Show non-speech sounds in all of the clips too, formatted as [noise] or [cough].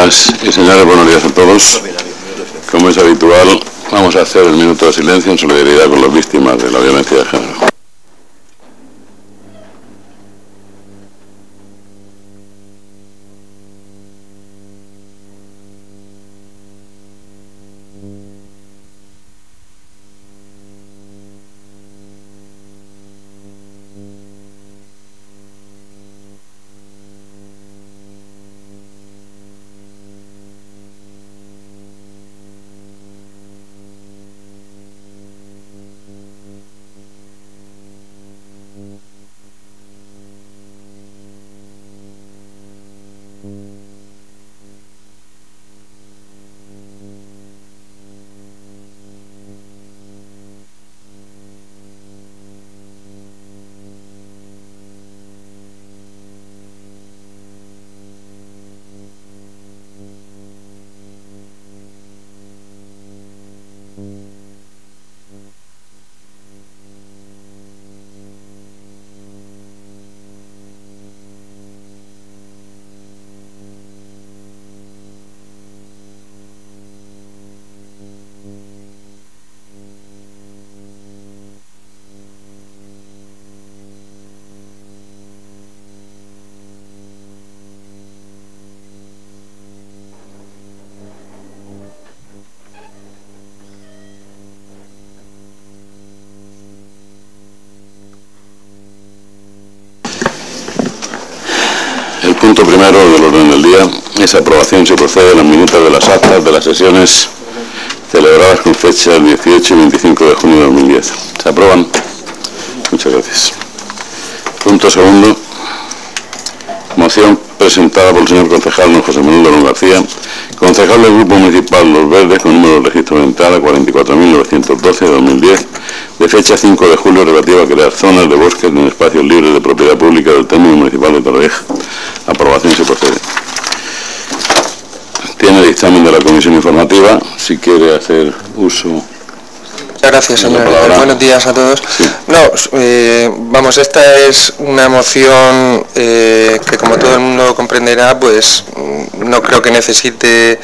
Señoras y señores, buenos días a todos. Como es habitual, vamos a hacer el minuto de silencio en solidaridad con las víctimas de la violencia de género. Del día es aprobación si procede las minutas de las actas de las sesiones celebradas con fecha del 18 y 25 de junio de 2010. ¿Se aprueban? Muchas gracias. Punto segundo. Moción presentada por el señor concejal don José Manuel Don García, concejal del Grupo Municipal Los Verdes, con número de registro de entrada 44.912 de 2010, de fecha 5 de julio, relativa a crear zonas de bosques en espacios libres de propiedad pública del término municipal de Torrevieja. Aprobación si procede. Tiene dictamen de la comisión informativa, si quiere hacer uso Muchas gracias, señor. Buenos días a todos. No, eh, vamos, esta es una moción eh, que, como todo el mundo comprenderá, pues mm, no creo que necesite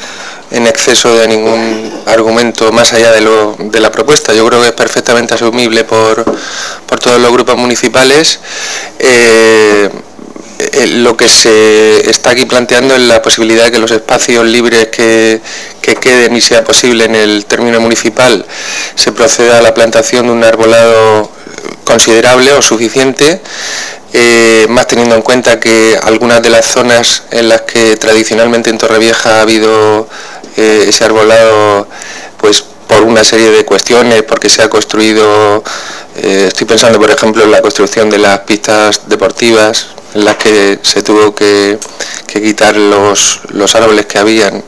en exceso de ningún argumento más allá de, lo, de la propuesta. Yo creo que es perfectamente asumible por, por todos los grupos municipales. Eh, eh, lo que se está aquí planteando es la posibilidad de que los espacios libres que, queden y sea posible en el término municipal se proceda a la plantación de un arbolado considerable o suficiente, eh, más teniendo en cuenta que algunas de las zonas en las que tradicionalmente en Torrevieja ha habido eh, ese arbolado, pues por una serie de cuestiones, porque se ha construido, estoy pensando por ejemplo en la construcción de las pistas deportivas, en las que se tuvo que, quitar los, árboles que habían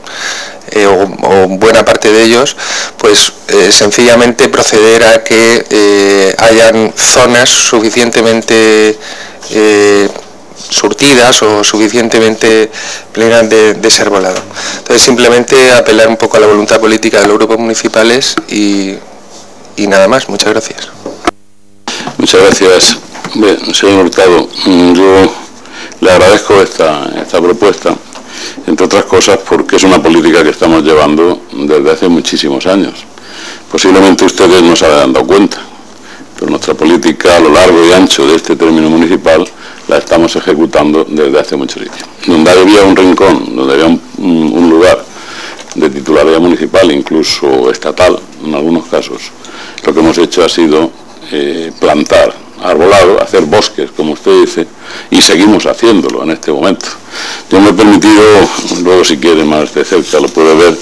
eh, o, buena parte de ellos, pues eh, sencillamente proceder a que eh, hayan zonas suficientemente surtidas o suficientemente plenas de, ser volado. Entonces simplemente apelar un poco a la voluntad política de los grupos municipales y, y nada más. Muchas gracias. Muchas gracias. Bien, señor Hurtado, mm, yo le agradezco esta, esta propuesta, entre otras cosas porque es una política que estamos llevando desde hace muchísimos años. Posiblemente ustedes no se hayan dado cuenta, pero nuestra política a lo largo y ancho de este término municipal la estamos ejecutando desde hace mucho tiempo. Donde había un rincón, donde había un lugar de titularidad municipal, incluso estatal en algunos casos, lo que hemos hecho ha sido eh, plantar arbolado, hacer bosques, como usted dice, y seguimos haciéndolo en este momento. Yo me he permitido, [laughs] luego si quiere más de cerca lo puede ver,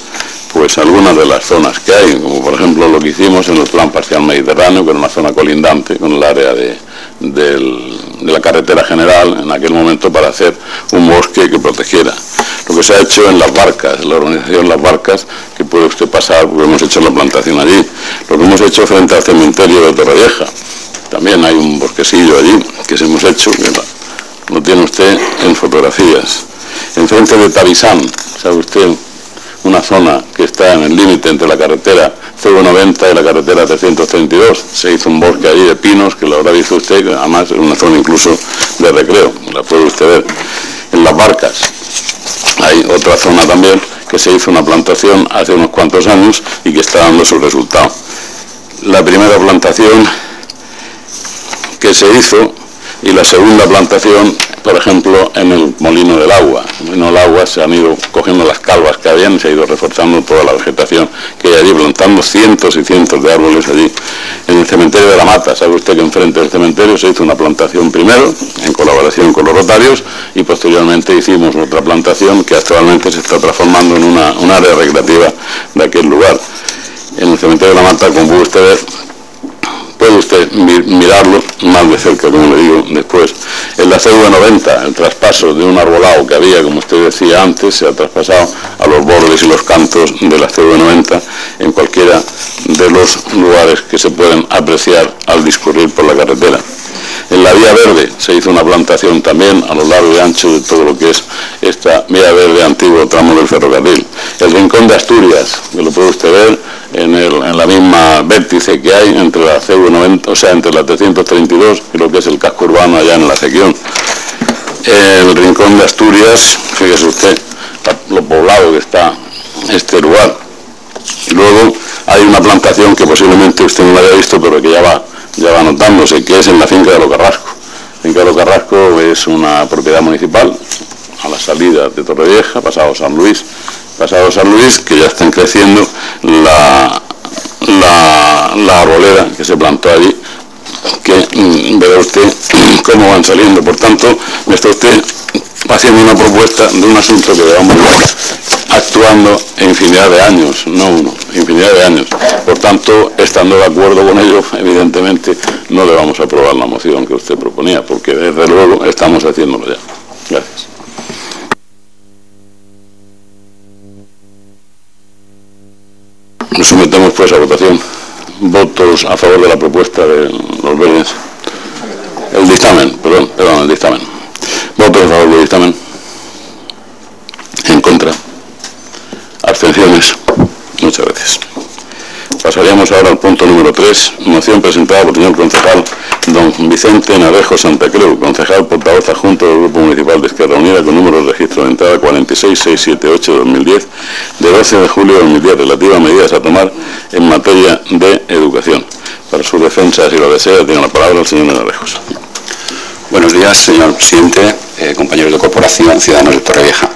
pues algunas de las zonas que hay, como por ejemplo lo que hicimos en el plan parcial mediterráneo, que era una zona colindante con el área de, de la carretera general en aquel momento para hacer un bosque que protegiera. Lo que se ha hecho en las barcas, la organización Las Barcas, que puede usted pasar porque hemos hecho la plantación allí. Lo que hemos hecho frente al cementerio de Torrevieja. También hay un bosquecillo allí que se hemos hecho, que lo tiene usted en fotografías. Enfrente de Tavisán, sabe usted, una zona que está en el límite entre la carretera 090 y la carretera 332. Se hizo un bosque allí de pinos, que lo habrá visto usted, además es una zona incluso de recreo, la puede usted ver. En las barcas, hay otra zona también que se hizo una plantación hace unos cuantos años y que está dando su resultado. La primera plantación que se hizo y la segunda plantación, por ejemplo, en el Molino del Agua. En el Molino del Agua se han ido cogiendo las calvas que habían y se ha ido reforzando toda la vegetación que hay allí, plantando cientos y cientos de árboles allí. En el cementerio de la Mata, sabe usted que enfrente del cementerio se hizo una plantación primero, en colaboración con los rotarios, y posteriormente hicimos otra plantación que actualmente se está transformando en una, un área recreativa de aquel lugar. En el cementerio de la Mata, como puede usted ver, puede usted mirarlo más de cerca, como le digo después. En la CV90, el traspaso de un arbolado que había, como usted decía antes, se ha traspasado a los bordes y los cantos de la CV90 en cualquiera de los lugares que se pueden apreciar al discurrir por la carretera. En la vía verde se hizo una plantación también a lo largo y ancho de todo lo que es esta vía verde antiguo tramo del ferrocarril. El rincón de Asturias, que lo puede usted ver en, la misma vértice que hay entre la CV90, o sea, entre la 332 y lo que es el casco urbano allá en la sección. El rincón de Asturias, fíjese usted, lo poblado que está este lugar. Luego hay una plantación que posiblemente usted no la haya visto, pero que ya va ya va notándose, que es en la finca de Lo Carrasco. La finca de Lo Carrasco es una propiedad municipal a la salida de Torrevieja, pasado San Luis, pasado San Luis, que ya están creciendo la, la, arbolera que se plantó allí, que mm, verá usted [clears throat] cómo van saliendo. Por tanto, me está usted haciendo una propuesta de un asunto que llevamos actuando infinidad de años, no uno, infinidad de años. Por tanto, estando de acuerdo con ello, [laughs] evidentemente no le vamos a aprobar la moción que usted proponía, porque desde luego estamos haciéndolo ya. Gracias. Nos sometemos pues a votación. Votos a favor de la propuesta de los verdes. El dictamen, perdón, perdón, el dictamen. Votos a favor del dictamen. En contra. Abstenciones. Muchas gracias. Pasaríamos ahora al punto número 3, moción presentada por el señor concejal don Vicente Narejo Santa Cruz, concejal portavoz adjunto del Grupo Municipal de Izquierda Unida con número de registro de entrada 46678-2010 de 12 de julio de 2010 relativa a medidas a tomar en materia de educación. Para su defensa, si lo desea, tiene la palabra el señor Narejos. Buenos días, señor presidente, eh, compañeros de corporación, ciudadanos de Torrevieja.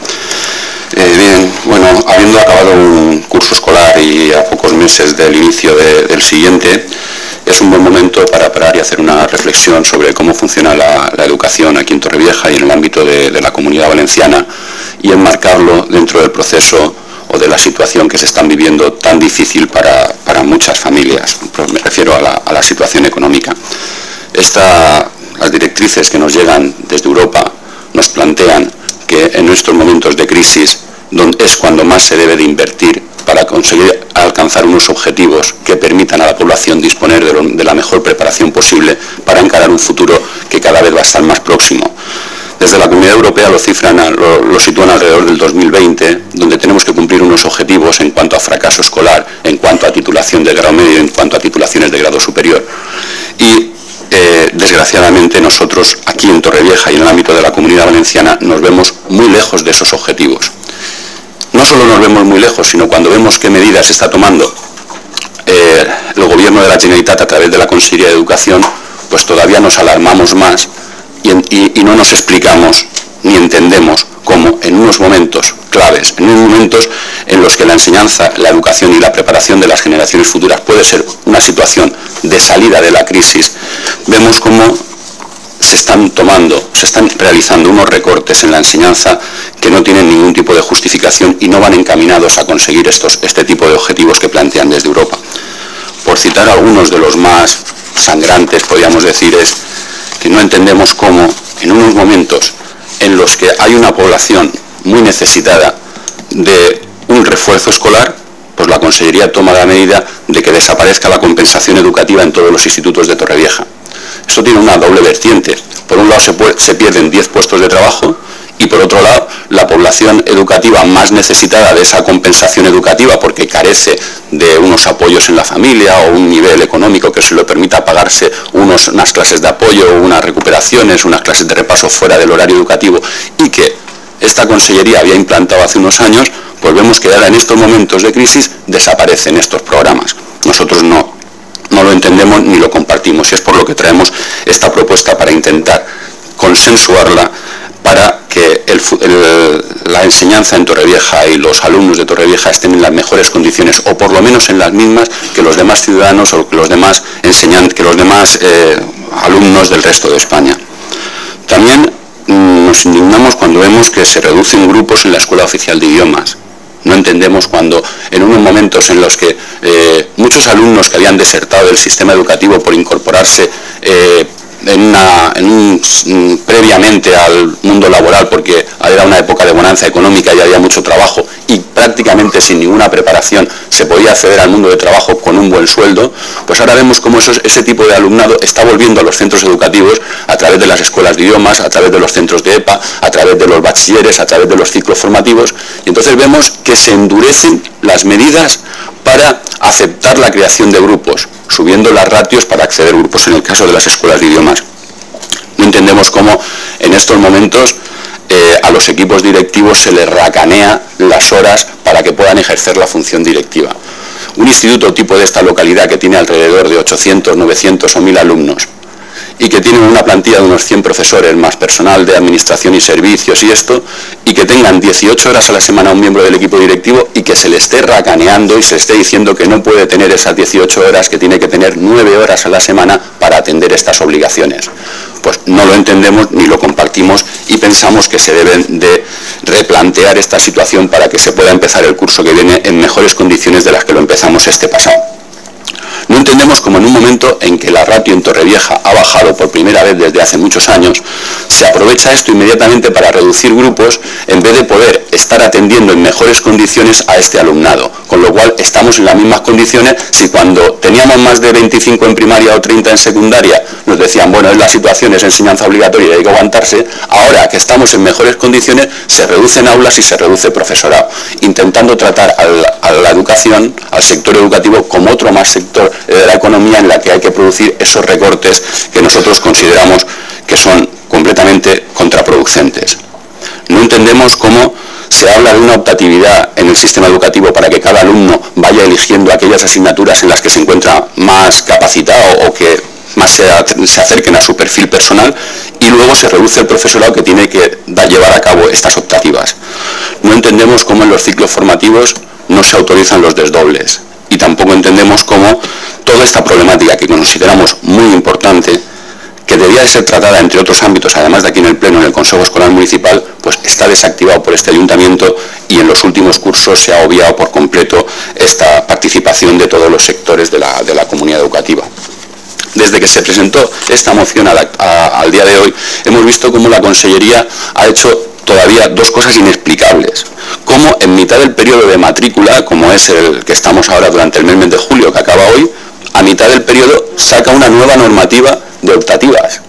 Eh, bien, bueno, habiendo acabado un curso escolar y a pocos meses del inicio del siguiente, es un buen momento para parar y hacer una reflexión sobre cómo funciona la, educación aquí en Torrevieja y en el ámbito de, la comunidad valenciana y enmarcarlo dentro del proceso o de la situación que se están viviendo tan difícil para, muchas familias. Me refiero a la, situación económica. las directrices que nos llegan desde Europa nos plantean que en nuestros momentos de crisis es cuando más se debe de invertir para conseguir alcanzar unos objetivos que permitan a la población disponer de, la mejor preparación posible para encarar un futuro que cada vez va a estar más próximo. Desde la Comunidad Europea lo cifran, lo, sitúan alrededor del 2020, donde tenemos que cumplir unos objetivos en cuanto a fracaso escolar, en cuanto a titulación de grado medio, en cuanto a titulaciones de grado superior. Y eh, desgraciadamente nosotros aquí en Torrevieja y en el ámbito de la comunidad valenciana nos vemos muy lejos de esos objetivos. No solo nos vemos muy lejos, sino cuando vemos qué medidas está tomando eh, el gobierno de la Generalitat a través de la Consejería de Educación, pues todavía nos alarmamos más y no nos explicamos ni entendemos cómo en unos momentos claves, en unos momentos en los que la enseñanza, la educación y la preparación de las generaciones futuras puede ser una situación de salida de la crisis, vemos cómo se están tomando, se están realizando unos recortes en la enseñanza que no tienen ningún tipo de justificación y no van encaminados a conseguir estos, este tipo de objetivos que plantean desde Europa. Por citar algunos de los más sangrantes, podríamos decir, es que no entendemos cómo en unos momentos en los que hay una población muy necesitada de un refuerzo escolar, pues la Consellería toma la medida de que desaparezca la compensación educativa en todos los institutos de Torrevieja. Esto tiene una doble vertiente. Por un lado se, se pierden 10 puestos de trabajo y por otro lado la población educativa más necesitada de esa compensación educativa porque carece de unos apoyos en la familia o un nivel económico que se le permita pagarse unos, unas clases de apoyo, unas recuperaciones, unas clases de repaso fuera del horario educativo y que esta consellería había implantado hace unos años, pues vemos que ahora en estos momentos de crisis desaparecen estos programas. Nosotros no, no lo entendemos ni lo compartimos y es por lo que traemos esta propuesta para intentar consensuarla para que la enseñanza en Torrevieja y los alumnos de Torrevieja estén en las mejores condiciones o por lo menos en las mismas que los demás ciudadanos o que los demás enseñantes, que los demás eh, alumnos del resto de España. También nos indignamos cuando vemos que se reducen grupos en la Escuela Oficial de Idiomas. No entendemos cuando en unos momentos en los que eh, muchos alumnos que habían desertado del sistema educativo por incorporarse eh, en previamente al mundo laboral porque era una época de bonanza económica y había mucho trabajo y prácticamente sin ninguna preparación se podía acceder al mundo de trabajo con un buen sueldo, pues ahora vemos cómo ese tipo de alumnado está volviendo a los centros educativos a través de las escuelas de idiomas, a través de los centros de EPA, a través de los bachilleres, a través de los ciclos formativos y entonces vemos que se endurecen las medidas para aceptar la creación de grupos, subiendo las ratios para acceder a grupos en el caso de las escuelas de idiomas. No entendemos cómo en estos momentos eh, a los equipos directivos se les racanea las horas para que puedan ejercer la función directiva. Un instituto tipo de esta localidad que tiene alrededor de 800, 900 o 1000 alumnos y que tienen una plantilla de unos 100 profesores más personal de administración y servicios y esto, y que tengan 18 horas a la semana un miembro del equipo directivo y que se le esté racaneando y se esté diciendo que no puede tener esas 18 horas, que tiene que tener 9 horas a la semana para atender estas obligaciones. Pues no lo entendemos ni lo compartimos y pensamos que se deben de replantear esta situación para que se pueda empezar el curso que viene en mejores condiciones de las que lo empezamos este pasado. No entendemos cómo en un momento en que la ratio en Torrevieja ha bajado por primera vez desde hace muchos años, se aprovecha esto inmediatamente para reducir grupos en vez de poder estar atendiendo en mejores condiciones a este alumnado. Con lo cual estamos en las mismas condiciones si cuando teníamos más de 25 en primaria o 30 en secundaria nos decían, bueno, es la situación, es enseñanza obligatoria y hay que aguantarse, ahora que estamos en mejores condiciones se reducen aulas y se reduce profesorado, intentando tratar a la educación, al sector educativo como otro más sector de la economía en la que hay que producir esos recortes que nosotros consideramos que son completamente contraproducentes. No entendemos cómo se habla de una optatividad en el sistema educativo para que cada alumno vaya eligiendo aquellas asignaturas en las que se encuentra más capacitado o que más se, acerquen a su perfil personal y luego se reduce el profesorado que tiene que llevar a cabo estas optativas. No entendemos cómo en los ciclos formativos no se autorizan los desdobles y tampoco entendemos cómo toda esta problemática que consideramos muy importante, que debía de ser tratada entre otros ámbitos, además de aquí en el Pleno, en el Consejo Escolar Municipal, pues está desactivado por este ayuntamiento y en los últimos cursos se ha obviado por completo esta participación de todos los sectores de la, comunidad educativa desde que se presentó esta moción al día de hoy, hemos visto cómo la Consellería ha hecho todavía dos cosas inexplicables. Cómo en mitad del periodo de matrícula, como es el que estamos ahora durante el mes de julio que acaba hoy, a mitad del periodo saca una nueva normativa de optativas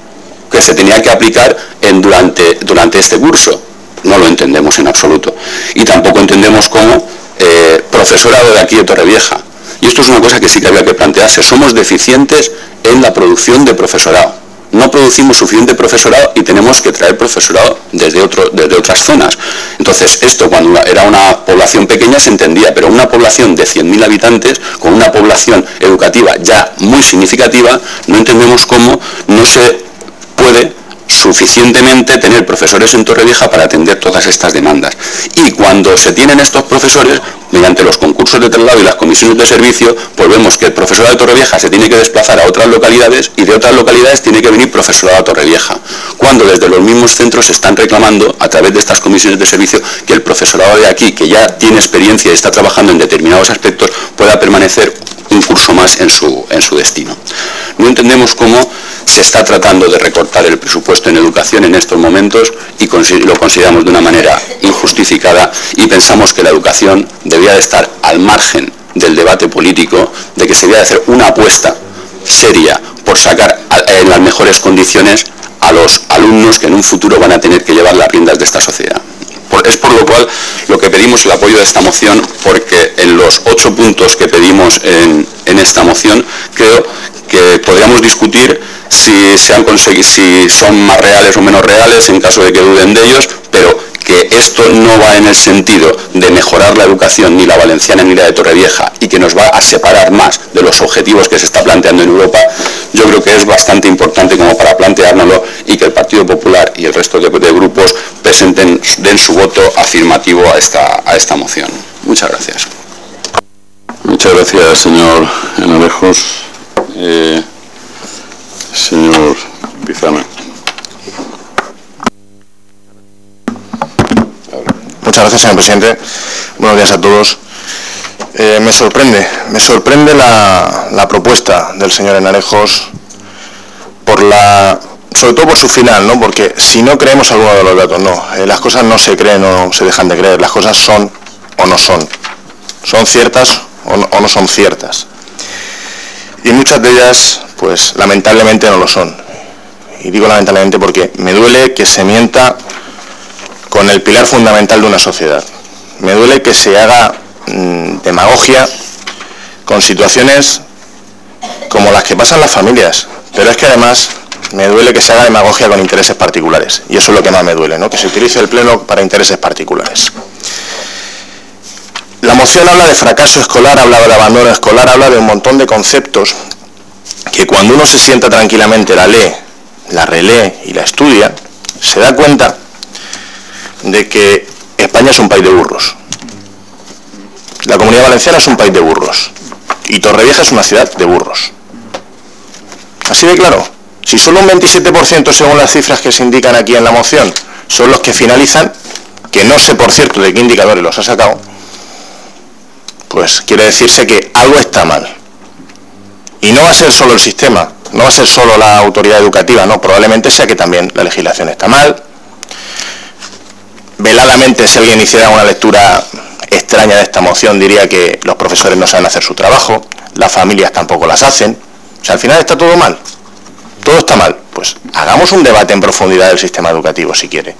que se tenía que aplicar durante, durante este curso. No lo entendemos en absoluto. Y tampoco entendemos cómo eh, profesorado de aquí de Torrevieja. Y esto es una cosa que sí que había que plantearse. Somos deficientes en la producción de profesorado no producimos suficiente profesorado y tenemos que traer profesorado desde, otras zonas. Entonces, esto cuando era una población pequeña se entendía, pero una población de 100.000 habitantes, con una población educativa ya muy significativa, no entendemos cómo no se puede suficientemente tener profesores en Torrevieja para atender todas estas demandas. Y cuando se tienen estos profesores, mediante los concursos de traslado y las comisiones de servicio, pues vemos que el profesorado de Torrevieja se tiene que desplazar a otras localidades y de otras localidades tiene que venir profesorado a Torrevieja, cuando desde los mismos centros se están reclamando a través de estas comisiones de servicio que el profesorado de aquí, que ya tiene experiencia y está trabajando en determinados aspectos, pueda permanecer un curso más en su, en su destino. No entendemos cómo se está tratando de recortar el presupuesto en educación en estos momentos y lo consideramos de una manera injustificada y pensamos que la educación debía de estar al margen del debate político, de que se debía de hacer una apuesta seria por sacar en las mejores condiciones a los alumnos que en un futuro van a tener que llevar las riendas de esta sociedad. Es por lo cual lo que pedimos el apoyo de esta moción, porque en los ocho puntos que pedimos en, esta moción, creo que podríamos discutir si, se han si son más reales o menos reales en caso de que duden de ellos, pero que esto no va en el sentido de mejorar la educación ni la valenciana ni la de Torrevieja y que nos va a separar más de los objetivos que se está planteando en Europa, yo creo que es bastante importante como para planteárnoslo y que el Partido Popular y el resto de, grupos presenten, den su voto afirmativo a esta, a esta moción. Muchas gracias. Muchas gracias, señor Enarejos. Eh, señor Pizana. Muchas gracias, señor presidente. Buenos días a todos. Eh, me sorprende, me sorprende la, propuesta del señor Enarejos por la, sobre todo por su final, ¿no? Porque si no creemos alguno de los datos, no, eh, las cosas no se creen o se dejan de creer, las cosas son o no son, son ciertas no, o no son ciertas. Y muchas de ellas, pues lamentablemente no lo son. Y digo lamentablemente porque me duele que se mienta con el pilar fundamental de una sociedad. Me duele que se haga mm, demagogia con situaciones como las que pasan las familias, pero es que además me duele que se haga demagogia con intereses particulares, y eso es lo que más me duele, ¿no? que se utilice el Pleno para intereses particulares. La moción habla de fracaso escolar, habla de abandono escolar, habla de un montón de conceptos que cuando uno se sienta tranquilamente, la lee, la relee y la estudia, se da cuenta de que España es un país de burros. La comunidad valenciana es un país de burros. Y Torrevieja es una ciudad de burros. Así de claro. Si solo un 27% según las cifras que se indican aquí en la moción son los que finalizan, que no sé por cierto de qué indicadores los ha sacado, pues quiere decirse que algo está mal. Y no va a ser solo el sistema, no va a ser solo la autoridad educativa, no, probablemente sea que también la legislación está mal, veladamente si alguien hiciera una lectura extraña de esta moción diría que los profesores no saben hacer su trabajo, las familias tampoco las hacen. O sea, al final está todo mal. Todo está mal. Pues hagamos un debate en profundidad del sistema educativo si quiere.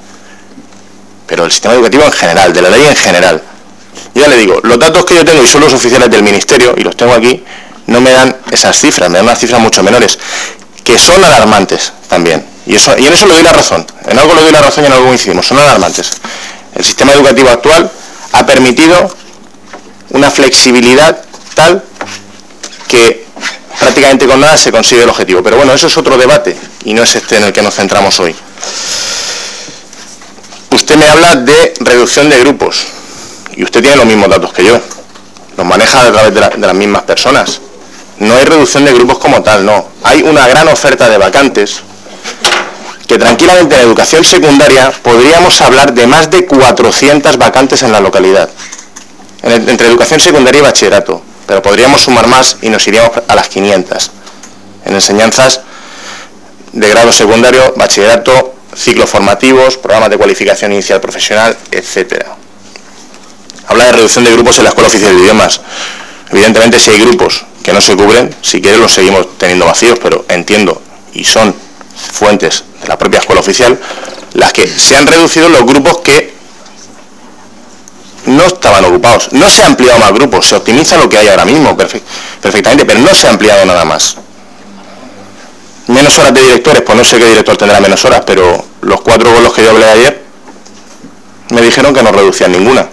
Pero el sistema educativo en general, de la ley en general. ya le digo, los datos que yo tengo y son los oficiales del ministerio, y los tengo aquí, no me dan esas cifras, me dan unas cifras mucho menores, que son alarmantes también. Y, en eso le doy la razón. En algo le doy la razón y en algo coincidimos. Son alarmantes. El sistema educativo actual ha permitido una flexibilidad tal que prácticamente con nada se consigue el objetivo. Pero bueno, eso es otro debate y no es este en el que nos centramos hoy. Usted me habla de reducción de grupos y usted tiene los mismos datos que yo. Los maneja a través de, de las mismas personas. No hay reducción de grupos como tal, no. Hay una gran oferta de vacantes que tranquilamente en educación secundaria podríamos hablar de más de 400 vacantes en la localidad, entre educación secundaria y bachillerato, pero podríamos sumar más y nos iríamos a las 500. En enseñanzas de grado secundario, bachillerato, ciclos formativos, programas de cualificación inicial profesional, etc. Habla de reducción de grupos en la Escuela Oficial de Idiomas. Evidentemente, si hay grupos que no se cubren, si quieren los seguimos teniendo vacíos, pero entiendo, y son fuentes de la propia escuela oficial, las que se han reducido los grupos que no estaban ocupados. No se ha ampliado más grupos, se optimiza lo que hay ahora mismo perfectamente, pero no se ha ampliado nada más. Menos horas de directores, pues no sé qué director tendrá menos horas, pero los cuatro con los que yo hablé ayer me dijeron que no reducían ninguna.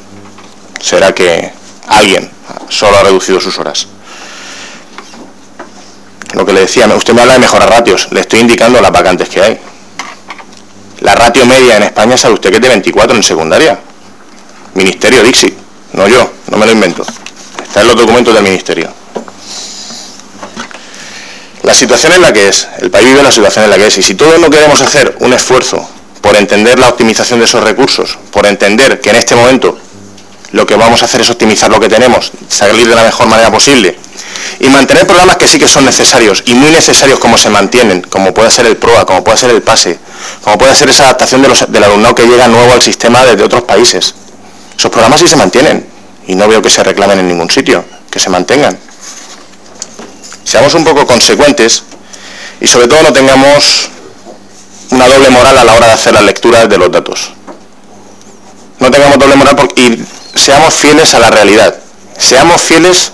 Será que alguien solo ha reducido sus horas lo que le decía, usted me habla de mejorar ratios, le estoy indicando las vacantes que hay. La ratio media en España sabe usted que es de 24 en secundaria. Ministerio Dixit, no yo, no me lo invento. Está en los documentos del Ministerio. La situación es la que es, el país vive la situación en la que es, y si todos no queremos hacer un esfuerzo por entender la optimización de esos recursos, por entender que en este momento lo que vamos a hacer es optimizar lo que tenemos, salir de la mejor manera posible y mantener programas que sí que son necesarios y muy necesarios como se mantienen, como puede ser el PROA, como puede ser el PASE, como puede ser esa adaptación del alumnado que llega nuevo al sistema desde otros países. Esos programas sí se mantienen y no veo que se reclamen en ningún sitio, que se mantengan. Seamos un poco consecuentes y sobre todo no tengamos una doble moral a la hora de hacer las lecturas de los datos. No tengamos doble moral y seamos fieles a la realidad. Seamos fieles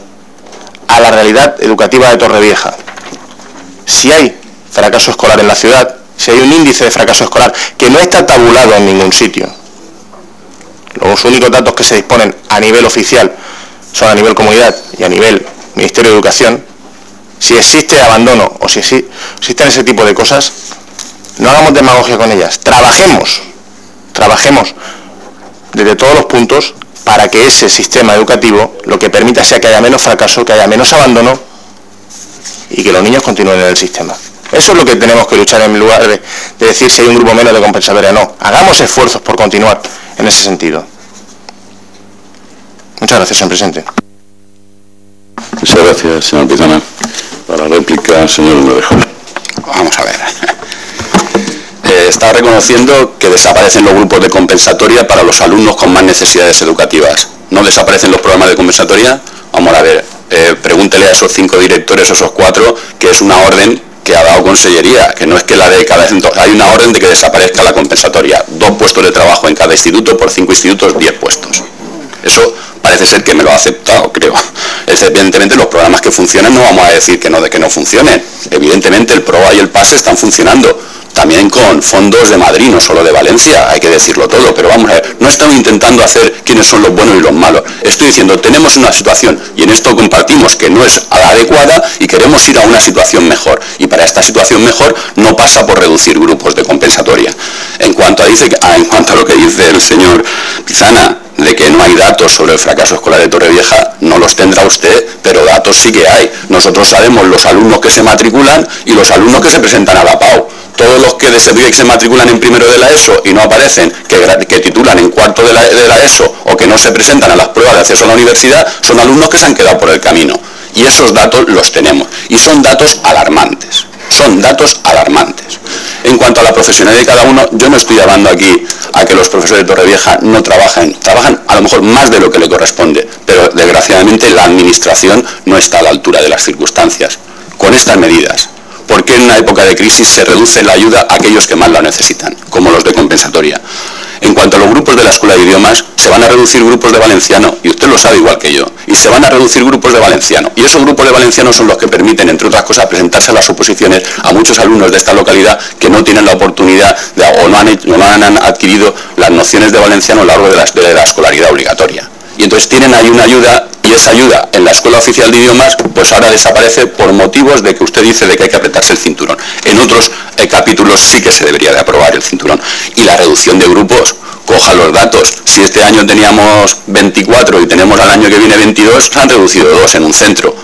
a la realidad educativa de Torrevieja. Si hay fracaso escolar en la ciudad, si hay un índice de fracaso escolar que no está tabulado en ningún sitio, Los únicos datos que se disponen a nivel oficial son a nivel comunidad y a nivel Ministerio de Educación. Si existe abandono o si existen ese tipo de cosas, no hagamos demagogia con ellas. Trabajemos, trabajemos desde todos los puntos para que ese sistema educativo lo que permita sea que haya menos fracaso, que haya menos abandono y que los niños continúen en el sistema. Eso es lo que tenemos que luchar en lugar de, decir si hay un grupo menos de compensatoria. No, hagamos esfuerzos por continuar en ese sentido. Muchas gracias, señor presidente. Muchas gracias, señor Pizana. Para réplica, señor. Vamos a ver. Está reconociendo que desaparecen los grupos de compensatoria para los alumnos con más necesidades educativas. ¿No desaparecen los programas de compensatoria? Vamos a ver, eh, pregúntele a esos cinco directores, a esos cuatro, que es una orden que ha dado Consellería, que no es que la de cada hay una orden de que desaparezca la compensatoria, dos puestos de trabajo en cada instituto, por cinco institutos, diez puestos. Eso parece ser que me lo ha aceptado, creo. Evidentemente los programas que funcionan no vamos a decir que no de que no funcionen. Evidentemente el PROA y el PASE están funcionando también con fondos de Madrid, no solo de Valencia, hay que decirlo todo, pero vamos a ver, no estamos intentando hacer quiénes son los buenos y los malos. Estoy diciendo, tenemos una situación, y en esto compartimos que no es la adecuada y queremos ir a una situación mejor. Y para esta situación mejor no pasa por reducir grupos de compensatoria. En cuanto a, dice, en cuanto a lo que dice el señor Pizana, de que no hay datos sobre el fracaso escolar de Torrevieja, no los tendrá usted, pero datos sí que hay. Nosotros sabemos los alumnos que se matriculan y los alumnos que se presentan a la PAU todos los que de se matriculan en primero de la ESO y no aparecen, que, titulan en cuarto de la, de la, ESO o que no se presentan a las pruebas de acceso a la universidad, son alumnos que se han quedado por el camino. Y esos datos los tenemos. Y son datos alarmantes. Son datos alarmantes. En cuanto a la profesionalidad de cada uno, yo no estoy hablando aquí a que los profesores de Torrevieja no trabajen. Trabajan a lo mejor más de lo que le corresponde, pero desgraciadamente la administración no está a la altura de las circunstancias. Con estas medidas, ¿Por qué en una época de crisis se reduce la ayuda a aquellos que más la necesitan, como los de compensatoria? En cuanto a los grupos de la Escuela de Idiomas, se van a reducir grupos de valenciano, y usted lo sabe igual que yo, y se van a reducir grupos de valenciano. Y esos grupos de valenciano son los que permiten, entre otras cosas, presentarse a las oposiciones a muchos alumnos de esta localidad que no tienen la oportunidad o, no han, adquirido las nociones de valenciano a lo largo de la escolaridad obligatoria. Y entonces tienen ahí una ayuda y esa ayuda en la Escuela Oficial de Idiomas pues ahora desaparece por motivos de que usted dice de que hay que apretarse el cinturón. En otros eh, capítulos sí que se debería de aprobar el cinturón. Y la reducción de grupos, coja los datos. Si este año teníamos 24 y tenemos al año que viene 22, se han reducido dos en un centro.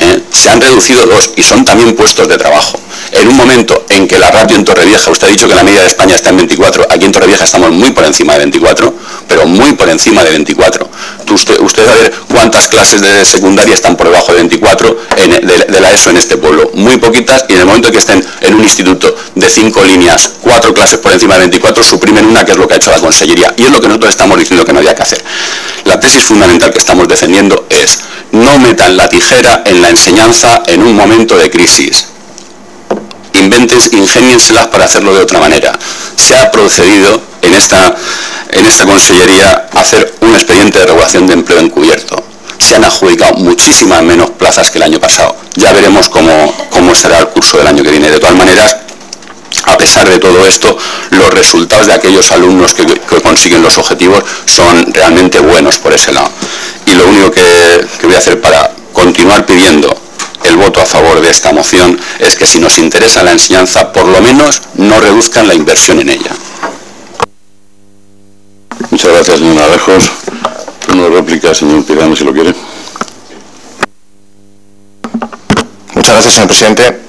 ¿Eh? Se han reducido dos y son también puestos de trabajo. En un momento en que la ratio en Torrevieja, usted ha dicho que la media de España está en 24, aquí en Torrevieja estamos muy por encima de 24, pero muy por encima de 24. Usted, usted a ver cuántas clases de secundaria están por debajo de 24 de, la ESO en este pueblo. Muy poquitas y en el momento que estén en un instituto de cinco líneas, cuatro clases por encima de 24, suprimen una que es lo que ha hecho la Consellería. Y es lo que nosotros estamos diciendo que no había que hacer. La tesis fundamental que estamos defendiendo es no metan la tijera en la enseñanza en un momento de crisis inventen, ingénienselas para hacerlo de otra manera. Se ha procedido en esta, en esta consellería a hacer un expediente de regulación de empleo encubierto. Se han adjudicado muchísimas menos plazas que el año pasado. Ya veremos cómo, cómo será el curso del año que viene. De todas maneras, a pesar de todo esto, los resultados de aquellos alumnos que, consiguen los objetivos son realmente buenos por ese lado. Y lo único que voy a hacer para continuar pidiendo el voto a favor de esta moción es que si nos interesa la enseñanza, por lo menos no reduzcan la inversión en ella. Muchas gracias, señor Alejos. Una réplica, señor Pirano, si lo quiere. Muchas gracias, señor presidente.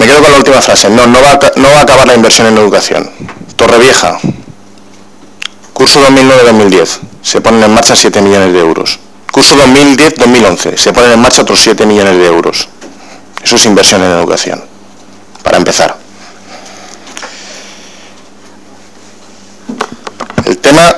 Me quedo con la última frase. No, no va, a, acabar la inversión en educación. Torrevieja, curso 2009-2010. Se ponen en marcha 7 millones de euros. Curso 2010-2011. Se ponen en marcha otros 7 millones de euros. Eso es inversión en educación, para empezar. El tema,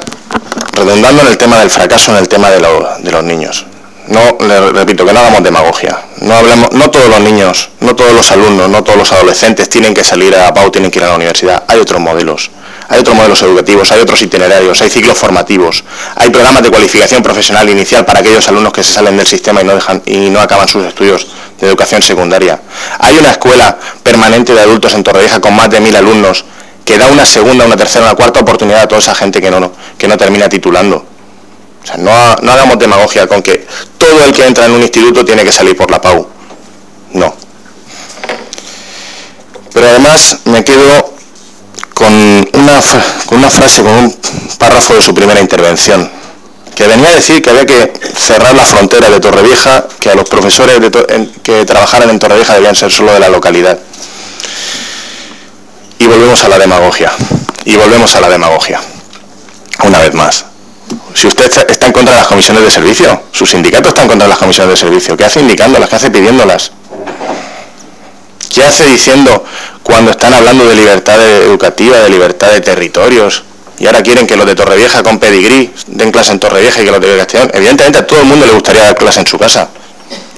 redundando en el tema del fracaso, en el tema de, los niños. No, le repito, que no hagamos demagogia. No, no todos los niños, no todos los alumnos, no todos los adolescentes tienen que salir a PAU, tienen que ir a la universidad. Hay otros modelos hay otros modelos educativos, hay otros itinerarios, hay ciclos formativos, hay programas de cualificación profesional inicial para aquellos alumnos que se salen del sistema y no, dejan, y no acaban sus estudios de educación secundaria. Hay una escuela permanente de adultos en Torrevieja con más de mil alumnos que da una segunda, una tercera, una cuarta oportunidad a toda esa gente que no, que no termina titulando. O sea, no, hagamos demagogia con que todo el que entra en un instituto tiene que salir por la PAU. No. Pero además me quedo con una, con una frase, con un párrafo de su primera intervención, que venía a decir que había que cerrar la frontera de Torrevieja, que a los profesores que trabajaran en Torrevieja debían ser solo de la localidad. Y volvemos a la demagogia. Y volvemos a la demagogia. Una vez más. Si usted está en contra de las comisiones de servicio, su sindicato está en contra de las comisiones de servicio, ¿qué hace indicándolas? ¿Qué hace pidiéndolas? ¿Qué hace diciendo cuando están hablando de libertad educativa, de libertad de territorios? Y ahora quieren que los de Torrevieja con pedigrí den clase en Torrevieja y que los de Castellón. Evidentemente a todo el mundo le gustaría dar clase en su casa.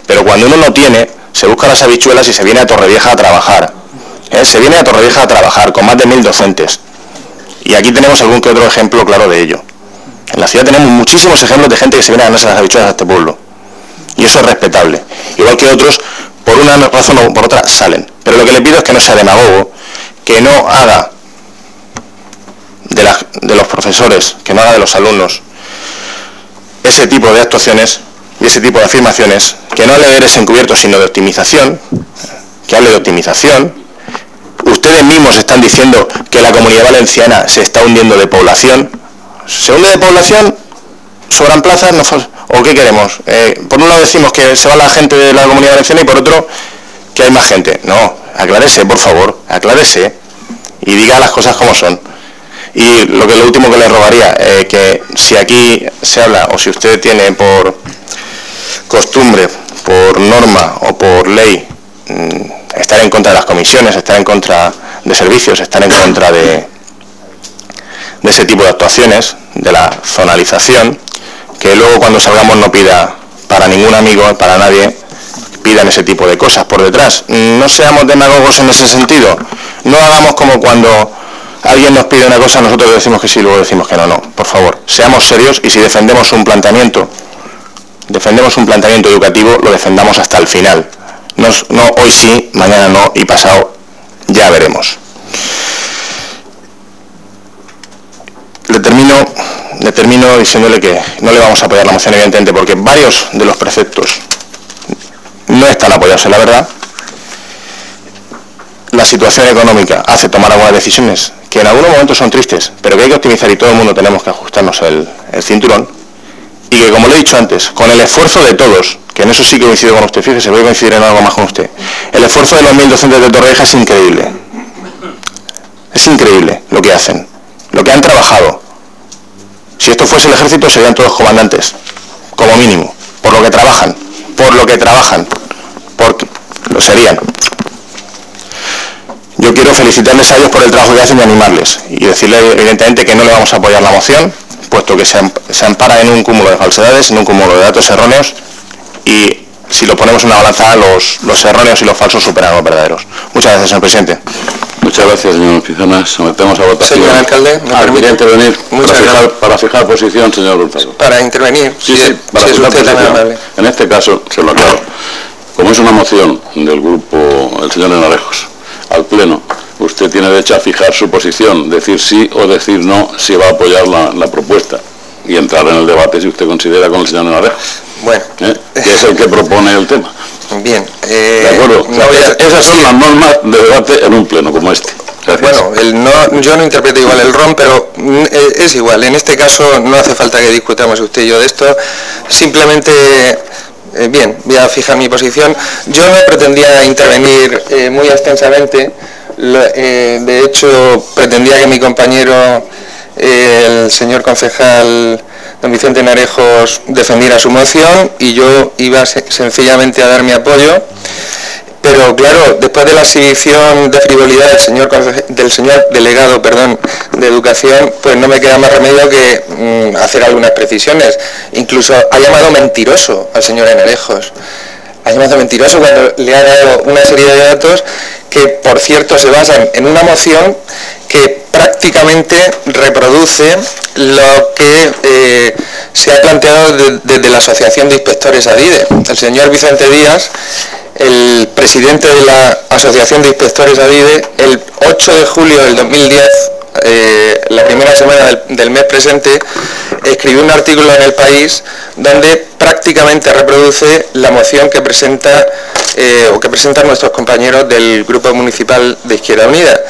Pero cuando uno no tiene, se busca las habichuelas y se viene a Torrevieja a trabajar. ¿Eh? Se viene a Torrevieja a trabajar con más de mil docentes. Y aquí tenemos algún que otro ejemplo claro de ello. En la ciudad tenemos muchísimos ejemplos de gente que se viene a ganarse las habichuelas a este pueblo. Y eso es respetable. Igual que otros por una razón o por otra salen. Pero lo que le pido es que no sea demagogo, que no haga de, los profesores, que no haga de los alumnos ese tipo de actuaciones y ese tipo de afirmaciones, que no hable de eres encubierto, sino de optimización, que hable de optimización. Ustedes mismos están diciendo que la comunidad valenciana se está hundiendo de población. ¿Se hunde de población? ¿Sobran plazas? No, ¿O qué queremos? Eh, por un lado decimos que se va la gente de la comunidad valenciana y por otro que hay más gente. No, aclárese, por favor, aclárese y diga las cosas como son. Y lo que lo último que le robaría, eh, que si aquí se habla o si usted tiene por costumbre, por norma o por ley mm, estar en contra de las comisiones, estar en contra de servicios, estar en contra de, de ese tipo de actuaciones, de la zonalización, que luego cuando salgamos no pida para ningún amigo, para nadie, pidan ese tipo de cosas por detrás. No seamos demagogos en ese sentido. No hagamos como cuando alguien nos pide una cosa, nosotros decimos que sí, luego decimos que no, no. Por favor, seamos serios y si defendemos un planteamiento, defendemos un planteamiento educativo, lo defendamos hasta el final. No, no hoy sí, mañana no y pasado ya veremos. Termino le termino diciéndole que no le vamos a apoyar la moción, evidentemente, porque varios de los preceptos no están apoyados en la verdad. La situación económica hace tomar algunas decisiones que en algunos momentos son tristes, pero que hay que optimizar y todo el mundo tenemos que ajustarnos el, cinturón. Y que, como le he dicho antes, con el esfuerzo de todos, que en eso sí que coincido con usted, fíjese, voy a coincidir en algo más con usted, el esfuerzo de los mil docentes de Torreja es increíble. Es increíble lo que hacen, lo que han trabajado, si esto fuese el ejército serían todos comandantes, como mínimo, por lo que trabajan, por lo que trabajan, porque lo serían. Yo quiero felicitarles a ellos por el trabajo que hacen y animarles y decirles evidentemente que no le vamos a apoyar la moción, puesto que se, ampara en un cúmulo de falsedades, en un cúmulo de datos erróneos y si lo ponemos en una balanza los, los erróneos y los falsos superan a los verdaderos. Muchas gracias, señor presidente. Muchas gracias, señor Pizana. Sometemos a votación. Señor alcalde, ¿me ah, intervenir para fijar, para fijar, posición, señor Hurtado. Para intervenir, sí, sí, para fijar posición. En este caso, se lo aclaro, como es una moción del grupo el señor Enarejos al Pleno, usted tiene derecho a fijar su posición, decir sí o decir no si va a apoyar la, la propuesta y entrar en el debate si usted considera con el señor Enarejos. Bueno. ¿Eh? Que es el que propone el tema. Bien. Eh, de acuerdo. esas son las normas de debate en un pleno como este. Bueno, el no, yo no interpreto igual el ROM, pero mm, eh, es igual. En este caso no hace falta que discutamos usted y yo de esto. Simplemente, eh, bien, voy a fijar mi posición. Yo no pretendía intervenir muy extensamente. de hecho, pretendía que mi compañero, el señor concejal don Vicente Narejos defendiera su moción y yo iba sencillamente a dar mi apoyo. Pero claro, después de la exhibición de frivolidad del señor, del señor delegado perdón, de Educación, pues no me queda más remedio que mm, hacer algunas precisiones. Incluso ha llamado mentiroso al señor Enarejos. Ha llamado mentiroso cuando le ha dado una serie de datos que por cierto se basan en una moción que prácticamente reproduce lo que eh, se ha planteado desde la Asociación de Inspectores ADIDE. El señor Vicente Díaz, el presidente de la Asociación de Inspectores ADIDE, el 8 de julio del 2010, eh, la primera semana del, mes presente, escribió un artículo en El País donde prácticamente reproduce la moción que presenta eh, o que presentan nuestros compañeros del Grupo Municipal de Izquierda Unida.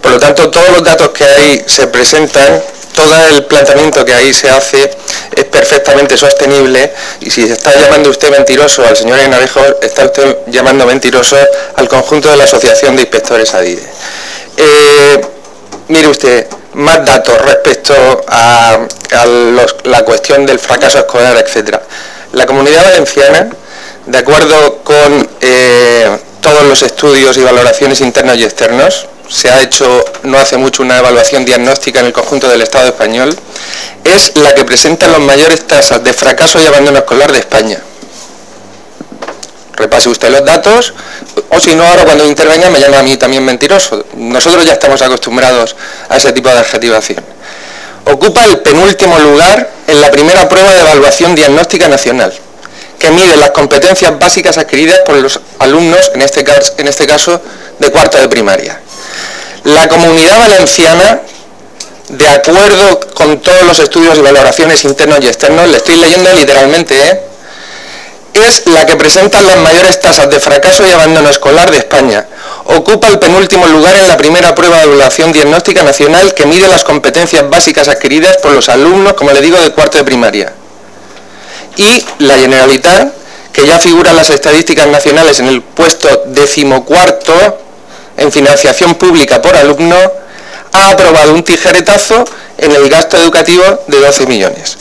Por lo tanto, todos los datos que ahí se presentan, todo el planteamiento que ahí se hace es perfectamente sostenible y si está llamando usted mentiroso al señor Enarejo, está usted llamando mentiroso al conjunto de la Asociación de Inspectores ADIDE. Eh, mire usted, más datos respecto a, la cuestión del fracaso escolar, etcétera. La comunidad valenciana, de acuerdo con eh, todos los estudios y valoraciones internos y externos, se ha hecho no hace mucho una evaluación diagnóstica en el conjunto del Estado español, es la que presenta las mayores tasas de fracaso y abandono escolar de España. Repase usted los datos, o si no, ahora cuando intervenga me llama a mí también mentiroso. Nosotros ya estamos acostumbrados a ese tipo de adjetivación. Ocupa el penúltimo lugar en la primera prueba de evaluación diagnóstica nacional, que mide las competencias básicas adquiridas por los alumnos, en este caso, en este caso de cuarto de primaria. La comunidad valenciana, de acuerdo con todos los estudios y valoraciones internos y externos, le estoy leyendo literalmente, ¿eh? es la que presenta las mayores tasas de fracaso y abandono escolar de España. Ocupa el penúltimo lugar en la primera prueba de evaluación diagnóstica nacional que mide las competencias básicas adquiridas por los alumnos, como le digo, de cuarto de primaria. Y la Generalitat, que ya figura en las estadísticas nacionales en el puesto decimocuarto, en financiación pública por alumno, ha aprobado un tijeretazo en el gasto educativo de 12 millones.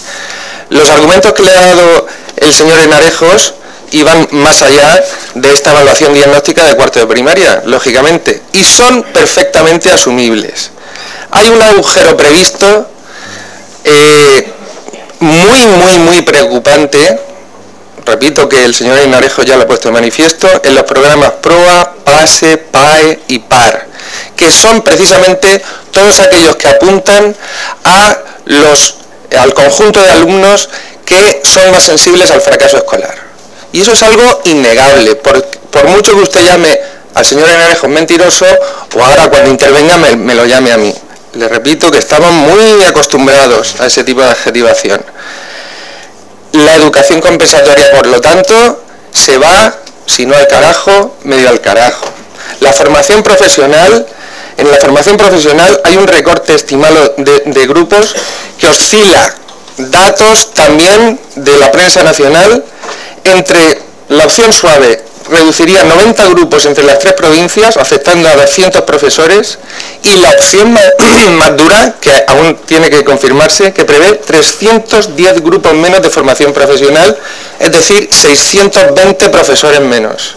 Los argumentos que le ha dado el señor Enarejos iban más allá de esta evaluación diagnóstica de cuarto de primaria, lógicamente, y son perfectamente asumibles. Hay un agujero previsto eh, muy, muy, preocupante repito que el señor Inarejo ya lo ha puesto en manifiesto, en los programas PROA, PASE, PAE y PAR, que son precisamente todos aquellos que apuntan a los, al conjunto de alumnos que son más sensibles al fracaso escolar. Y eso es algo innegable, por, mucho que usted llame al señor Inarejo mentiroso o ahora cuando intervenga me, me lo llame a mí. Le repito que estamos muy acostumbrados a ese tipo de adjetivación. La educación compensatoria, por lo tanto, se va, si no al carajo, medio al carajo. La formación profesional, en la formación profesional hay un recorte estimado de, de grupos que oscila datos también de la prensa nacional entre la opción suave reduciría 90 grupos entre las tres provincias, afectando a 200 profesores, y la opción [clears throat] más, dura, que aún tiene que confirmarse, que prevé 310 grupos menos de formación profesional, es decir, 620 profesores menos.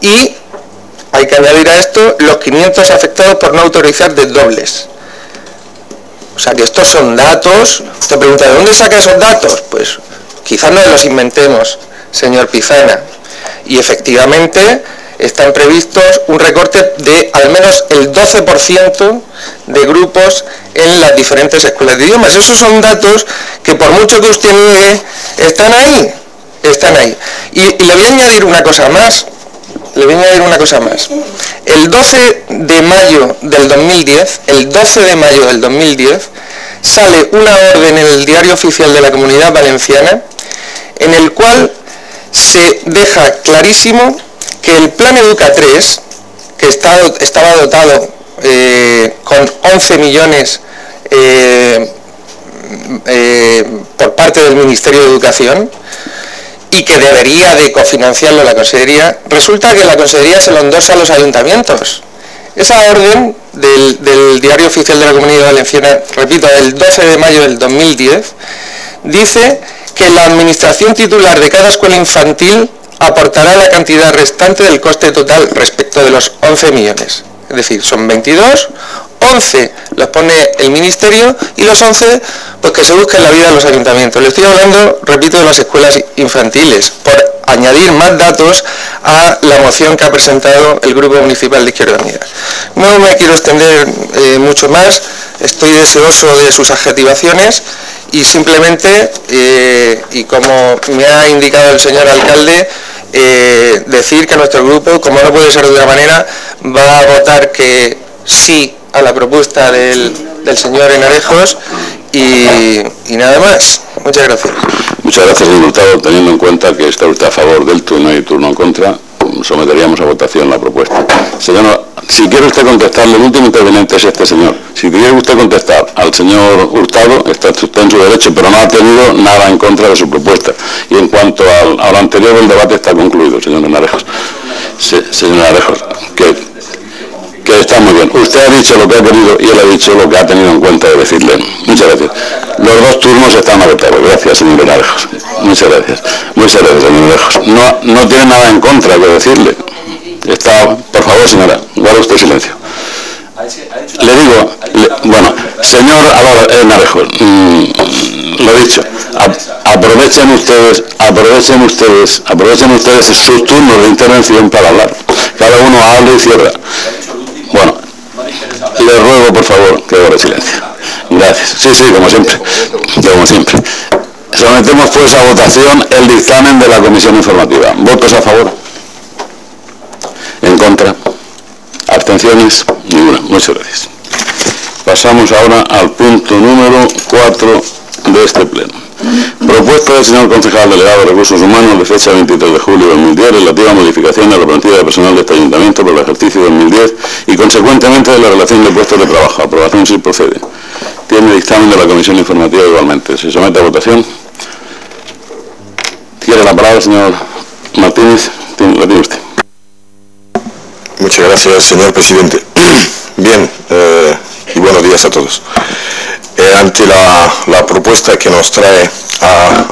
Y hay que añadir a esto los 500 afectados por no autorizar desdobles. O sea que estos son datos. Usted pregunta, ¿de dónde saca esos datos? Pues quizás no los inventemos, señor Pizana y efectivamente están previstos un recorte de al menos el 12% de grupos en las diferentes escuelas de idiomas. Esos son datos que por mucho que usted niegue, están ahí, están ahí. Y, le voy a añadir una cosa más, le voy a añadir una cosa más. El 12 de mayo del 2010, el 12 de mayo del 2010, sale una orden en el diario oficial de la Comunidad Valenciana en el cual se deja clarísimo que el Plan Educa 3, que estaba dotado eh, con 11 millones eh, eh, por parte del Ministerio de Educación y que debería de cofinanciarlo la Consejería, resulta que la Consejería se lo endosa a los ayuntamientos. Esa orden del, del Diario Oficial de la Comunidad Valenciana, repito, del 12 de mayo del 2010, dice que la administración titular de cada escuela infantil aportará la cantidad restante del coste total respecto de los 11 millones. Es decir, son 22, 11 los pone el ministerio y los 11 pues que se busquen la vida en los ayuntamientos. Le estoy hablando, repito, de las escuelas infantiles, por añadir más datos a la moción que ha presentado el Grupo Municipal de Izquierda Unida. No me quiero extender eh, mucho más, estoy deseoso de sus adjetivaciones y simplemente, eh, y como me ha indicado el señor alcalde, eh, decir que nuestro grupo, como no puede ser de otra manera, va a votar que sí a la propuesta del, señor Enarejos y, nada más. Muchas gracias. Muchas gracias, diputado. Teniendo en cuenta que está usted a favor del turno y turno en contra, someteríamos a votación la propuesta. Si quiere usted contestarle, el último interveniente es este señor. Si quiere usted contestar al señor Hurtado, está, en su derecho, pero no ha tenido nada en contra de su propuesta. Y en cuanto al, a lo anterior, el debate está concluido, señor Narejos. señor Narejos, que que está muy bien. Usted ha dicho lo que ha querido y él ha dicho lo que ha tenido en cuenta de decirle. Muchas gracias. Los dos turnos están agotados. Gracias, señor Narejos. Muchas gracias. Muchas gracias, señor Narejos. No, no tiene nada en contra que decirle. Está, por favor, señora, guarda usted silencio. Le digo, bueno, señor eh, Narejo, mm, lo dicho, aprovechen ustedes, aprovechen ustedes, aprovechen ustedes sus turnos de intervención para hablar. Cada uno habla y cierra. Bueno, le ruego por favor que guarde silencio. Gracias. Sí, sí, como siempre. Como siempre. Sometemos pues a votación el dictamen de la comisión informativa. ¿Votos a favor? ¿En contra? Muchas gracias. Pasamos ahora al punto número 4 de este pleno. Propuesta del señor concejal delegado de Recursos Humanos de fecha 23 de julio de 2010 relativa a modificación de la plantilla de personal de este ayuntamiento por el ejercicio 2010 y consecuentemente de la relación de puestos de trabajo. Aprobación si procede. Tiene dictamen de la comisión informativa igualmente. Se somete a votación. ¿Quiere la palabra, señor Martínez? La tiene usted. Muchas gracias, señor presidente. [clears throat] Bien, eh, y buenos días a todos. Eh, ante la, propuesta que nos trae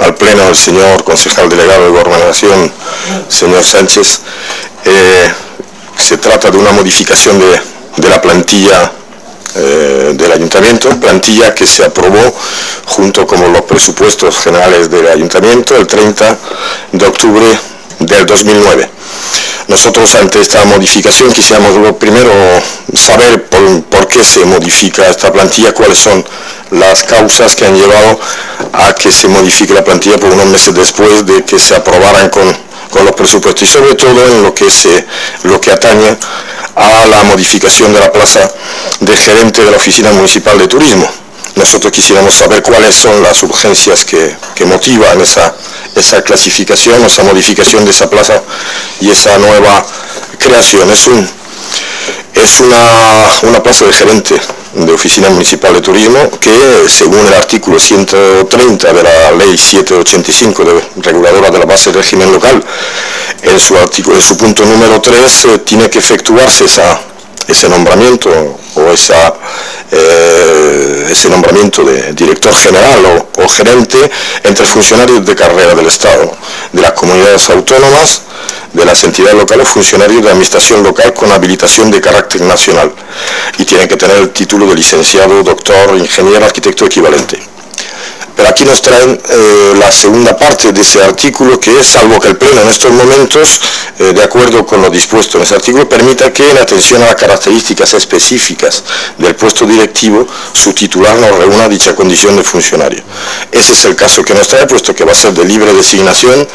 al Pleno el señor concejal delegado de Gobernación, señor Sánchez, eh, se trata de una modificación de, la plantilla del ayuntamiento, plantilla que se aprobó junto con los presupuestos generales del ayuntamiento el 30 de octubre del 2009. Nosotros ante esta modificación quisiéramos primero saber por, qué se modifica esta plantilla, cuáles son las causas que han llevado a que se modifique la plantilla por unos meses después de que se aprobaran con, los presupuestos y sobre todo en lo que, se, lo que atañe a la modificación de la plaza de gerente de la Oficina Municipal de Turismo. Nosotros quisiéramos saber cuáles son las urgencias que, que motivan esa esa clasificación, esa modificación de esa plaza y esa nueva creación. Es, un, es una, plaza de gerente de Oficina Municipal de Turismo que, según el artículo 130 de la Ley 785 de reguladora de la base del régimen local, en su, artículo, en su punto número 3 eh, tiene que efectuarse esa, ese nombramiento o esa, eh, ese nombramiento de director general o, gerente entre funcionarios de carrera del Estado, de las comunidades autónomas, de las entidades locales, funcionarios de administración local con habilitación de carácter nacional y tiene que tener el título de licenciado, doctor, ingeniero, arquitecto equivalente. Pero aquí nos traen eh, la segunda parte de ese artículo que es, salvo que el Pleno en estos momentos, eh, de acuerdo con lo dispuesto en ese artículo, permita que en atención a las características específicas del puesto directivo, su titular no reúna dicha condición de funcionario. Ese es el caso que nos trae, puesto que va a ser de libre designación,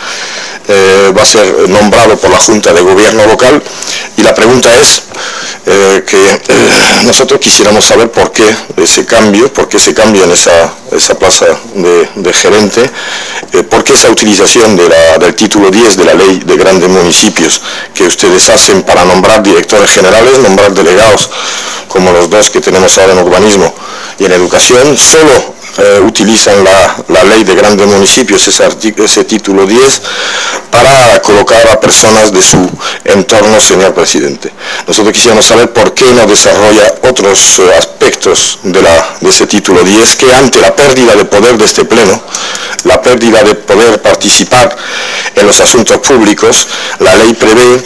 eh, va a ser nombrado por la Junta de Gobierno local y la pregunta es que nosotros quisiéramos saber por qué ese cambio, por qué se cambia en esa, esa plaza de, gerente, eh, porque esa utilización del título 10 de la ley de grandes municipios que ustedes hacen para nombrar directores generales, nombrar delegados, como los dos que tenemos ahora en urbanismo y en educación, solo eh, utilizan la, ley de grandes municipios, ese, ese título 10, para colocar a personas de su entorno, señor presidente. Nosotros quisiéramos saber por qué no desarrolla otros eh, aspectos de, la, de ese título 10 que ante la pérdida de poder de este Pleno, la pérdida de poder participar en los asuntos públicos, la ley prevé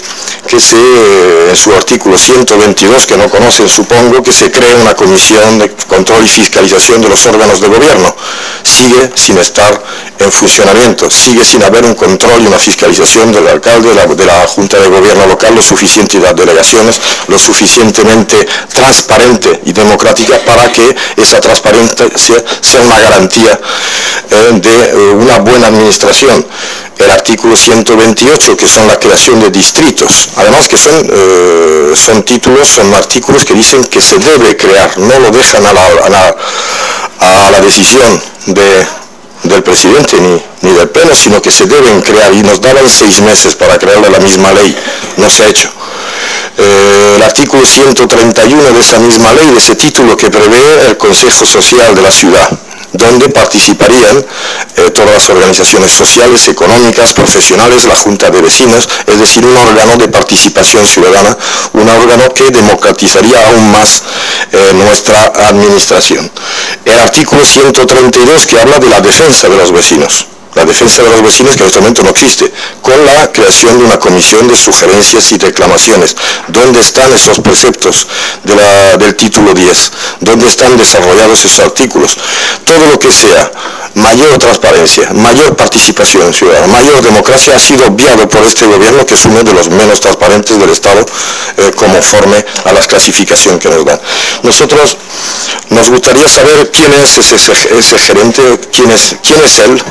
que se, eh, en su artículo 122, que no conocen supongo, que se cree una comisión de control y fiscalización de los órganos de gobierno. Sigue sin estar en funcionamiento, sigue sin haber un control y una fiscalización del alcalde, de la, Junta de Gobierno local, lo suficiente y las delegaciones, lo suficientemente transparente y democrática para que esa transparencia sea una garantía eh, de eh, una buena administración el artículo 128, que son la creación de distritos. Además que son, eh, son títulos, son artículos que dicen que se debe crear, no lo dejan a la, decisión de, del presidente ni, ni, del pleno, sino que se deben crear y nos daban seis meses para crearle la misma ley, no se ha hecho. Eh, el artículo 131 de esa misma ley, de ese título que prevé el Consejo Social de la Ciudad, donde participarían eh, todas las organizaciones sociales, económicas, profesionales, la Junta de Vecinos, es decir, un órgano de participación ciudadana, un órgano que democratizaría aún más eh, nuestra administración. El artículo 132 que habla de la defensa de los vecinos la defensa de los vecinos que en este momento no existe, con la creación de una comisión de sugerencias y reclamaciones. ¿Dónde están esos preceptos del título 10? ¿Dónde están desarrollados esos artículos? Todo lo que sea mayor transparencia, mayor participación ciudadana, mayor democracia ha sido obviado por este gobierno que es uno de los menos transparentes del Estado eh, conforme a las clasificaciones que nos dan. Nosotros nos gustaría saber quién es ese, ese gerente, quién es, quién es él,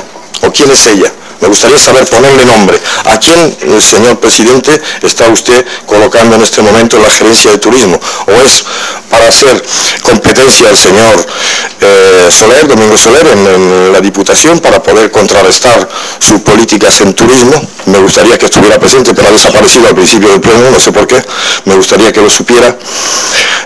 o quién es ella. Me gustaría saber ponerle nombre. ¿A quién, el señor presidente, está usted colocando en este momento en la gerencia de turismo? ¿O es para hacer competencia al señor eh, Soler, Domingo Soler, en, la Diputación, para poder contrarrestar sus políticas en turismo? Me gustaría que estuviera presente, pero ha desaparecido al principio del pleno, no sé por qué. Me gustaría que lo supiera.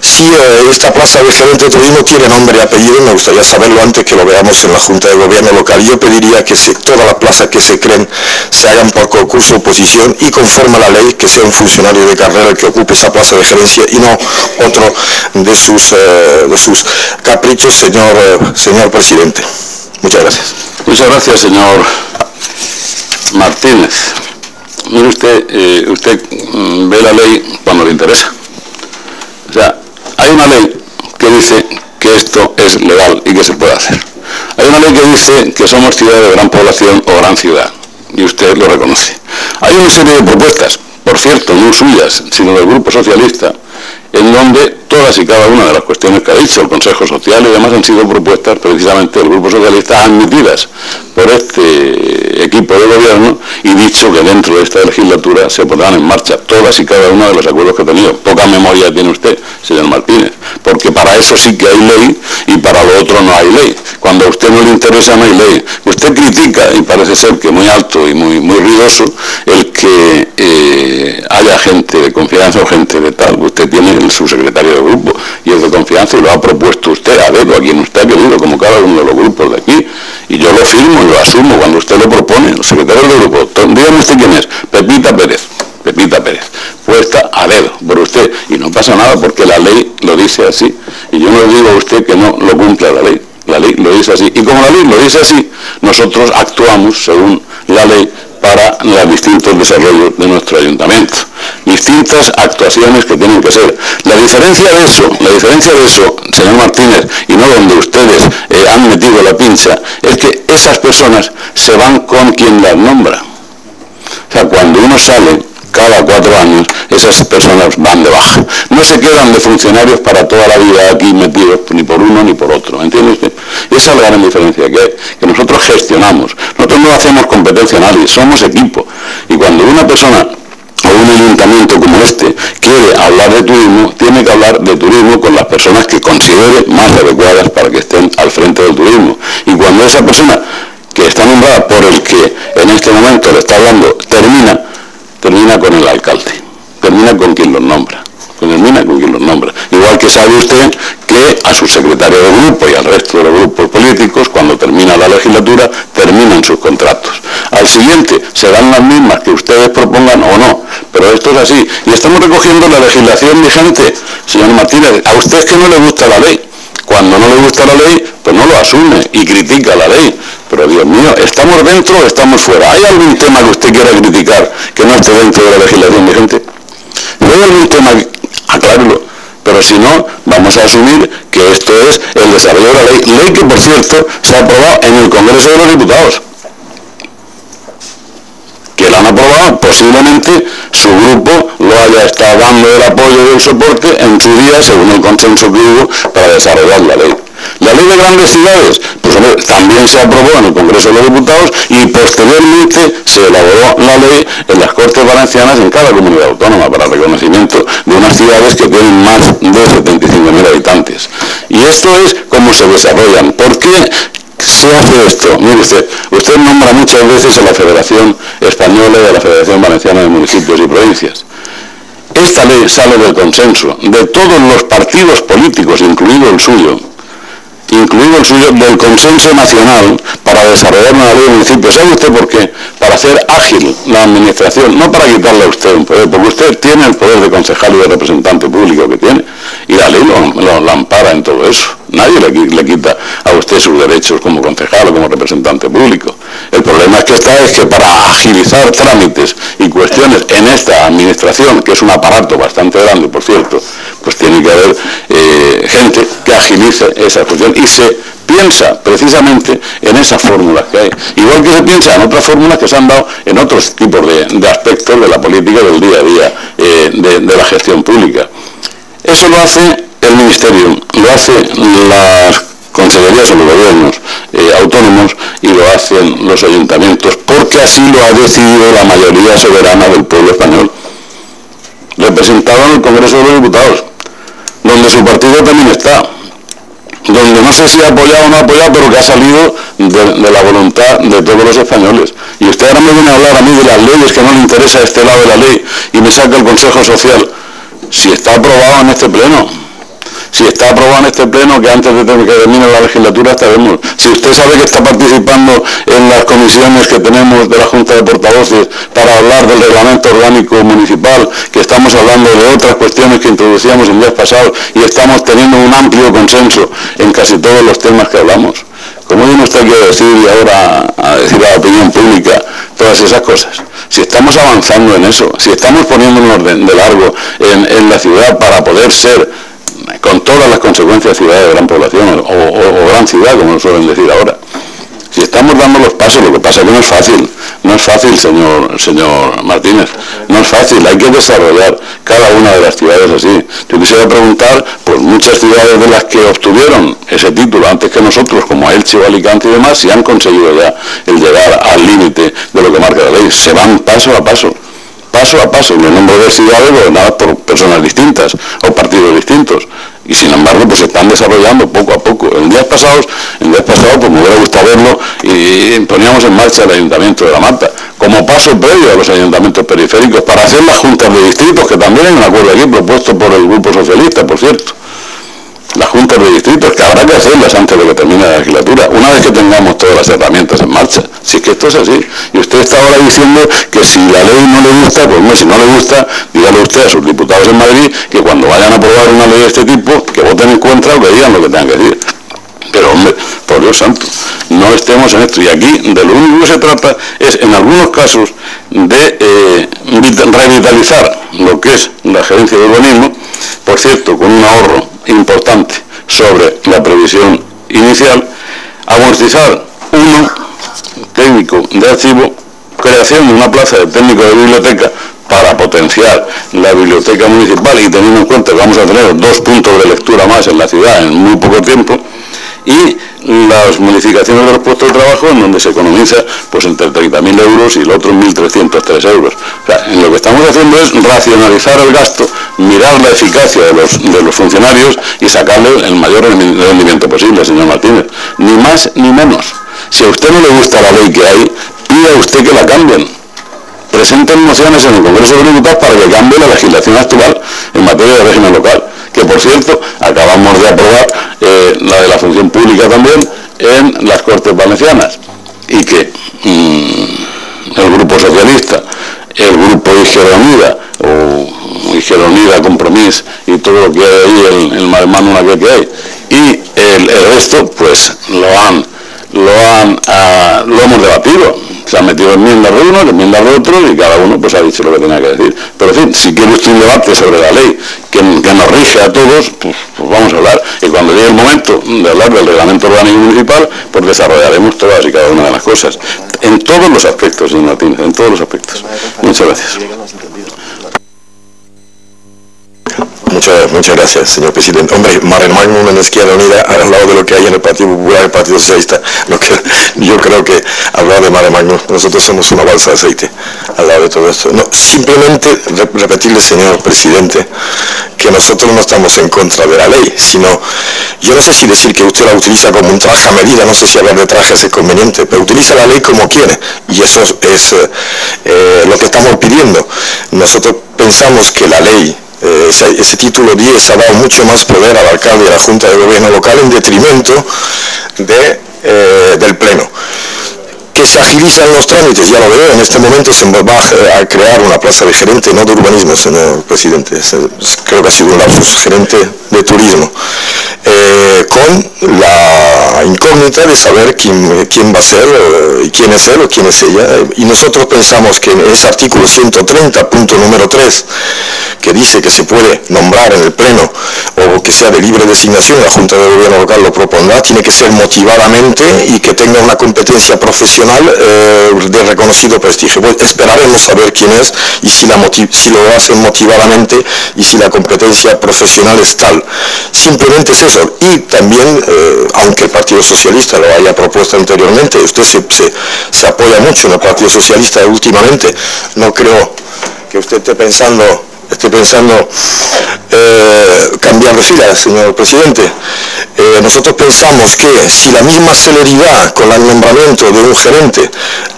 Si eh, esta plaza de gerente de turismo tiene nombre y apellido, me gustaría saberlo antes que lo veamos en la Junta de Gobierno local. Yo pediría que se, toda la plaza que se creen se hagan por concurso oposición y conforme a la ley que sea un funcionario de carrera el que ocupe esa plaza de gerencia y no otro de sus, eh, de sus caprichos, señor, eh, señor presidente. Muchas gracias. Muchas gracias, señor Martínez. Mire usted, eh, usted mm, ve la ley cuando le interesa. O sea, hay una ley que dice que esto es legal y que se puede hacer. Hay una ley que dice que somos ciudad de gran población o gran ciudad, y usted lo reconoce. Hay una serie de propuestas, por cierto, no suyas, sino del Grupo Socialista, en donde todas y cada una de las cuestiones que ha dicho el Consejo Social y demás han sido propuestas precisamente del Grupo Socialista admitidas por este equipo de gobierno y dicho que dentro de esta legislatura se pondrán en marcha todas y cada uno de los acuerdos que ha tenido. Poca memoria tiene usted, señor Martínez, porque para eso sí que hay ley y para lo otro no hay ley. Cuando a usted no le interesa no hay ley. Usted critica, y parece ser que muy alto y muy, muy ruidoso, el que eh, haya gente de confianza o gente de tal. Usted tiene el subsecretario grupo y es de confianza y lo ha propuesto usted a dedo a quien usted ha querido, como cada uno de los grupos de aquí. Y yo lo firmo y lo asumo cuando usted lo propone, el secretario del grupo. Dígame usted quién es, Pepita Pérez. Pepita Pérez, puesta a dedo por usted. Y no pasa nada porque la ley lo dice así. Y yo no le digo a usted que no lo cumpla la ley. La ley lo dice así. Y como la ley lo dice así, nosotros actuamos según la ley para los distintos desarrollos de nuestro ayuntamiento. Distintas actuaciones que tienen que ser. La diferencia de eso, la diferencia de eso, señor Martínez, y no donde ustedes eh, han metido la pincha, es que esas personas se van con quien las nombra. O sea, cuando uno sale cada cuatro años esas personas van de baja. No se quedan de funcionarios para toda la vida aquí metidos ni por uno ni por otro. ¿Entiende usted? Esa es la gran diferencia que que nosotros gestionamos. Nosotros no hacemos competencia a nadie, somos equipo. Y cuando una persona o un ayuntamiento como este quiere hablar de turismo, tiene que hablar de turismo con las personas que considere más adecuadas para que estén al frente del turismo. Y cuando esa persona que está nombrada por el que en este momento le está hablando termina, termina con el alcalde, termina con quien los nombra, termina con quien los nombra. Igual que sabe usted que a su secretario de grupo y al resto de los grupos políticos, cuando termina la legislatura, terminan sus contratos. al siguiente serán las mismas que ustedes propongan o no, pero esto es así. Y estamos recogiendo la legislación vigente, señor Martínez, a usted es que no le gusta la ley. Cuando no le gusta la ley, pues no lo asume y critica la ley. Pero Dios mío, ¿estamos dentro o estamos fuera? ¿Hay algún tema que usted quiera criticar que no esté dentro de la legislación vigente? ¿Hay algún tema? Aclárelo. Pero si no, vamos a asumir que esto es el desarrollo de la ley. Ley que, por cierto, se ha aprobado en el Congreso de los Diputados. Que la han aprobado, posiblemente su grupo lo haya estado dando el apoyo y el soporte en su día, según el consenso que hubo, para desarrollar la ley. La ley de grandes ciudades, pues también se aprobó en el Congreso de los Diputados y posteriormente se elaboró la ley en las Cortes Valencianas en cada comunidad autónoma para reconocimiento de unas ciudades que tienen más de 75.000 habitantes. Y esto es cómo se desarrollan. ¿Por qué se hace esto? Mire usted, usted nombra muchas veces a la Federación Española y a la Federación Valenciana de Municipios y Provincias. Esta ley sale del consenso de todos los partidos políticos, incluido el suyo, incluido el suyo, del consenso nacional para desarrollar una ley de municipios. ¿Sabe usted por qué? Para hacer ágil la administración, no para quitarle a usted un poder, porque usted tiene el poder de concejal y de representante público que tiene, y la ley lo, ampara en todo eso. Nadie le, le, quita a usted sus derechos como concejal o como representante público. El problema es que está es que para agilizar trámites y cuestiones en esta administración, que es un aparato bastante grande, por cierto, pues tiene que haber eh, gente que agilice esa cuestión y se piensa precisamente en esas fórmulas que hay. Igual que se piensa en otras fórmulas que se han dado en otros tipos de, aspectos de la política del día a día, eh, de, la gestión pública. Eso lo hace el Ministerio, lo hacen las consejerías o los gobiernos eh, autónomos y lo hacen los ayuntamientos, porque así lo ha decidido la mayoría soberana del pueblo español, representado en el Congreso de los Diputados, donde su partido también está donde no sé si ha apoyado o no ha apoyado, pero que ha salido de, la voluntad de todos los españoles. Y usted ahora me viene a hablar a mí de las leyes que no le interesa este lado de la ley y me saca el Consejo Social. Si está aprobado en este pleno, si está aprobado en este pleno, que antes de que termine la legislatura estaremos. Si usted sabe que está participando en las comisiones que tenemos de la Junta de Portavoces para hablar del reglamento orgánico municipal, que estamos hablando de otras cuestiones que introducíamos en días pasados y estamos teniendo un amplio consenso en casi todos los temas que hablamos. ¿Cómo viene usted aquí a decir y ahora a decir a la opinión pública todas esas cosas? Si estamos avanzando en eso, si estamos poniendo un orden de largo en la ciudad para poder ser con todas las consecuencias ciudad de gran población o, gran ciudad, como lo suelen decir ahora. Si estamos dando los pasos, lo que pasa es que no es fácil, no es fácil, señor, señor Martínez, no es fácil, hay que desarrollar cada una de las ciudades así. Yo quisiera preguntar por muchas ciudades de las que obtuvieron ese título antes que nosotros, como Elche o Alicante y demás, si han conseguido ya el llegar al límite de lo que marca la ley. Se van paso a paso paso a paso, en el nombre de ciudades gobernadas por personas distintas o partidos distintos. Y sin embargo, pues se están desarrollando poco a poco. En días pasados, en días pasados, pues me hubiera gustado verlo y poníamos en marcha el Ayuntamiento de La Mata, como paso previo a los ayuntamientos periféricos, para hacer las juntas de distritos, que también hay un acuerdo aquí propuesto por el Grupo Socialista, por cierto juntas que habrá que hacerlas antes de que termine la legislatura, una vez que tengamos todas las herramientas en marcha. Si es que esto es así. Y usted está ahora diciendo que si la ley no le gusta, pues si no le gusta, dígale usted a sus diputados en Madrid que cuando vayan a aprobar una ley de este tipo, que voten en contra o que digan lo que tengan que decir. Pero hombre, por Dios santo, no estemos en esto. Y aquí de lo único que se trata es, en algunos casos, de eh, revitalizar lo que es la gerencia de urbanismo, por cierto, con un ahorro importante sobre la previsión inicial, amortizar uno técnico de archivo, creación de una plaza de técnico de biblioteca para potenciar la biblioteca municipal. Y teniendo en cuenta que vamos a tener dos puntos de lectura más en la ciudad en muy poco tiempo, y las modificaciones de los puestos de trabajo en donde se economiza pues entre 30.000 euros y el otro 1.303 euros. O sea, lo que estamos haciendo es racionalizar el gasto, mirar la eficacia de los, de los funcionarios y sacarle el mayor rendimiento posible, señor Martínez. Ni más ni menos. Si a usted no le gusta la ley que hay, pida usted que la cambien. Presenten mociones en el Congreso de Diputados para que cambie la legislación actual en materia de régimen local que por cierto acabamos de aprobar eh, la de la función pública también en las Cortes Valencianas y que mm, socialista, el grupo Izquierda Unida o Izquierda Unida Compromís y todo lo que hay ahí, el, el que hay, y el, resto, pues lo han, lo han, ah, lo hemos debatido se han metido enmiendas de uno, enmiendas de otro y cada uno pues ha dicho lo que tenía que decir. Pero en fin, si quiere usted un debate sobre la ley que, nos rige a todos, pues, pues, vamos a hablar. Y cuando llegue el momento de hablar del reglamento orgánico municipal, pues desarrollaremos todas y cada una de las cosas. En todos los aspectos, señor Martínez, en todos los aspectos. Muchas gracias. Muchas, muchas gracias, señor presidente. Hombre, Mare Magnum en izquierda unida, al lado de lo que hay en el Partido Popular, el Partido Socialista, lo que, [laughs] yo creo que hablar de Mare Magnum, nosotros somos una balsa de aceite al lado de todo esto. No, simplemente repetirle, señor presidente, que nosotros no estamos en contra de la ley, sino, yo no sé si decir que usted la utiliza como un traje a medida, no sé si hablar de trajes es conveniente, pero utiliza la ley como quiere, y eso es eh, lo que estamos pidiendo. Nosotros pensamos que la ley eh, ese, título 10 ha dado mucho más poder al alcalde y a la Junta de Gobierno local en detrimento de, eh, del Pleno. Que se agilizan los trámites, ya lo veo, en este momento se va a crear una plaza de gerente, no de urbanismo, señor presidente, creo que ha sido un lapsus, gerente de turismo, eh, con la incógnita de saber quién, quién va a ser, y quién es él o quién es ella. Y nosotros pensamos que ese artículo 130, punto número 3, que dice que se puede nombrar en el Pleno o que sea de libre designación, la Junta de Gobierno local lo propondrá, tiene que ser motivadamente y que tenga una competencia profesional eh, de reconocido prestigio. Pues esperaremos a ver quién es y si, lo hacen motivadamente y si la competencia profesional es tal. Simplemente es eso. Y también, eh, aunque el Socialista lo haya propuesto anteriormente, usted se, se apoya mucho en el Partido Socialista últimamente, no creo que usted esté pensando estoy pensando eh, cambiar de fila, señor presidente. Eh, nosotros pensamos que si la misma celeridad con el nombramiento de un gerente,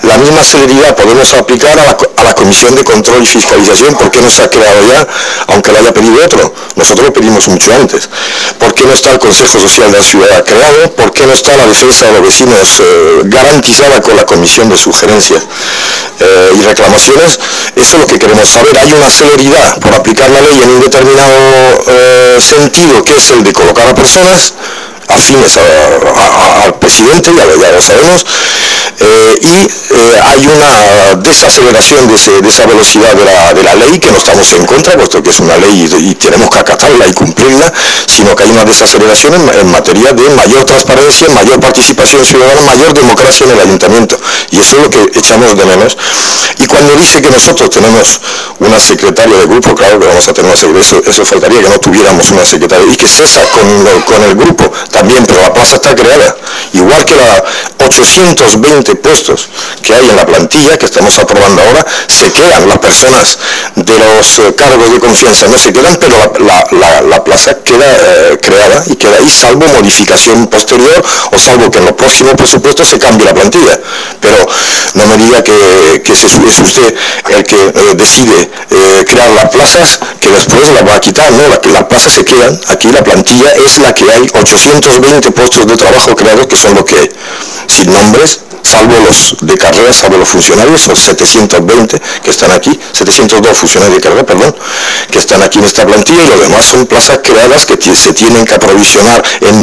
la misma celeridad podemos aplicar a la, Comisión de Control y Fiscalización, ¿por qué no se ha creado ya, aunque lo haya pedido otro? Nosotros lo pedimos mucho antes. ¿Por qué no está el Consejo Social de la Ciudad creado? ¿Por qué no está la defensa de los vecinos eh, garantizada con la Comisión de Sugerencias y Reclamaciones? Eso es lo que queremos saber. Hay una celeridad por aplicar la ley en un determinado eh, sentido, que es el de colocar a personas afines al presidente, ya, ya lo sabemos, eh, y eh, hay una desaceleración de, esa velocidad de la, ley, que no estamos en contra, puesto que es una ley y, tenemos que acatarla y cumplirla, sino que hay una desaceleración en, materia de mayor transparencia, mayor participación ciudadana, mayor democracia en el ayuntamiento. Y eso es lo que echamos de menos. Y cuando dice que nosotros tenemos una secretaria de grupo, claro que vamos a tener una secretaria, eso, faltaría que no tuviéramos una secretaria, y que cesa con, con el grupo también, pero la plaza está creada. Igual que la 820 puestos que hay en la plantilla que estamos aprobando ahora, se quedan las personas de los eh, cargos de confianza, no se quedan, pero la, plaza queda eh, creada y queda ahí, salvo modificación posterior o salvo que en los próximos presupuestos se cambie la plantilla. Pero no me diga que, que es usted el que eh, decide crear las plazas que después las va a quitar, no, las plazas se quedan, aquí la plantilla es la que hay, 820 puestos de trabajo creados que son lo que hay, sin nombres salvo los de carrera, salvo los funcionarios, son 720 que están aquí, 702 funcionarios de carrera, perdón, que están aquí en esta plantilla y lo demás son plazas creadas que se tienen que aprovisionar en,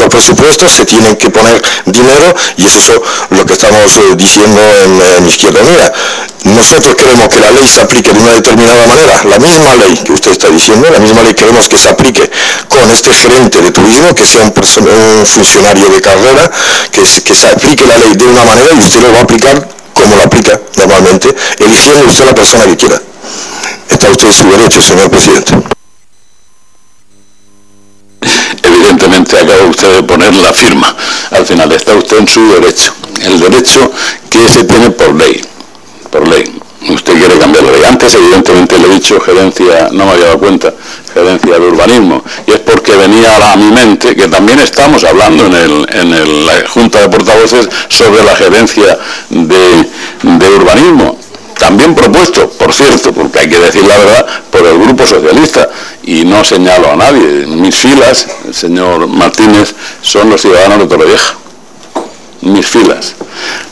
los presupuestos, se tienen que poner dinero y eso es lo que estamos eh, diciendo en, Izquierda Unida. Nosotros queremos que la ley se aplique de una determinada manera, la misma ley que usted está diciendo, la misma ley queremos que se aplique con este gerente de turismo, que sea un, funcionario de carrera, que, que se aplique la ley de una manera y usted lo va a aplicar como lo aplica normalmente, eligiendo usted la persona que quiera. Está usted en su derecho, señor presidente. Evidentemente acaba usted de poner la firma. Al final está usted en su derecho. El derecho que se tiene por ley. Por ley. Usted quiere cambiar la ley. Antes, evidentemente, le he dicho gerencia, no me había dado cuenta, gerencia de urbanismo. Y es porque venía a mi mente que también estamos hablando en, el, en la Junta de Portavoces sobre la gerencia de, de urbanismo también propuesto, por cierto, porque hay que decir la verdad, por el Grupo Socialista, y no señalo a nadie. Mis filas, el señor Martínez, son los ciudadanos de Torrevieja mis filas.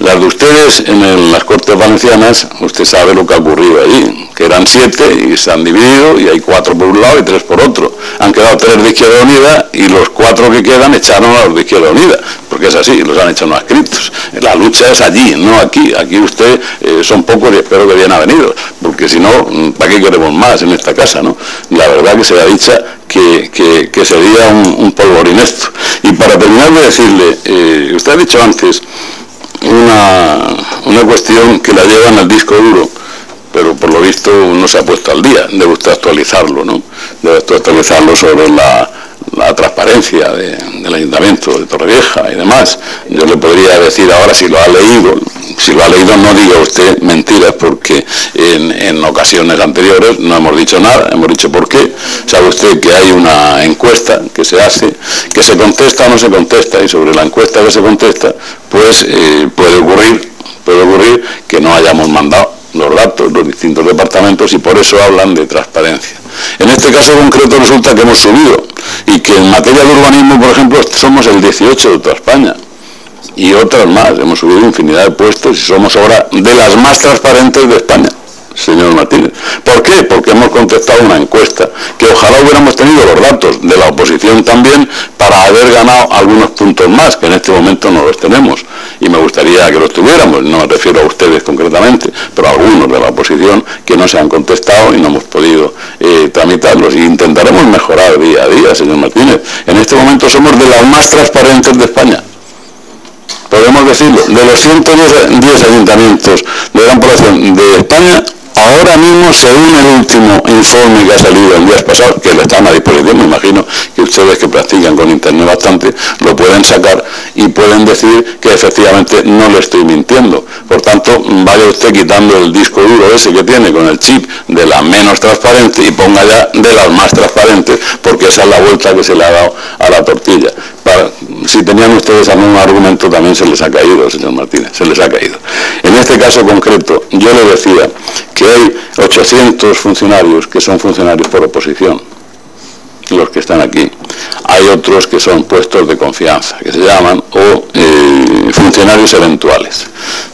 Las de ustedes en las Cortes Valencianas, usted sabe lo que ha ocurrido allí, que eran siete y se han dividido y hay cuatro por un lado y tres por otro. Han quedado tres de Izquierda Unida y los cuatro que quedan echaron a los de Izquierda Unida, porque es así, los han hecho no escritos. La lucha es allí, no aquí. Aquí usted eh, son pocos y espero que bien ha venido, porque si no, ¿para qué queremos más en esta casa? no? La verdad que se ha dicha que, sería un, polvorín esto. Y para terminar de decirle, eh, usted ha dicho antes, una, una cuestión que la llevan al disco duro, pero por lo visto no se ha puesto al día. Debe usted actualizarlo, ¿no? Debe usted actualizarlo sobre la, la transparencia del Ayuntamiento de Torrevieja y demás. Yo le podría decir ahora si lo ha leído, si lo ha leído no diga usted mentiras porque en, en, ocasiones anteriores no hemos dicho nada, hemos dicho por qué. Sabe usted que hay una encuesta que se hace, que se contesta o no se contesta y sobre la encuesta que se contesta pues eh, puede ocurrir, puede ocurrir que no hayamos mandado los datos, los distintos departamentos y por eso hablan de transparencia. En este caso concreto resulta que hemos subido y que en materia de urbanismo, por ejemplo, somos el 18 de toda España y otras más. Hemos subido infinidad de puestos y somos ahora de las más transparentes de España señor Martínez. ¿Por qué? Porque hemos contestado una encuesta, que ojalá hubiéramos tenido los datos de la oposición también para haber ganado algunos puntos más, que en este momento no los tenemos. Y me gustaría que los tuviéramos, no me refiero a ustedes concretamente, pero a algunos de la oposición que no se han contestado y no hemos podido eh, tramitarlos. Y intentaremos mejorar día a día, señor Martínez. En este momento somos de las más transparentes de España podemos decirlo, de los 110 ayuntamientos de gran población de España, Ahora mismo, según el último informe que ha salido el día pasado, que lo están a disposición, me imagino que ustedes que practican con Internet bastante, lo pueden sacar y pueden decir que efectivamente no le estoy mintiendo. Por tanto, vaya usted quitando el disco duro ese que tiene con el chip de la menos transparente y ponga ya de las más transparentes, porque esa es la vuelta que se le ha dado a la tortilla. Si tenían ustedes algún argumento también se les ha caído, señor Martínez, se les ha caído. En este caso concreto, yo le decía que hay 800 funcionarios que son funcionarios por oposición, los que están aquí. Hay otros que son puestos de confianza, que se llaman, o eh, funcionarios eventuales.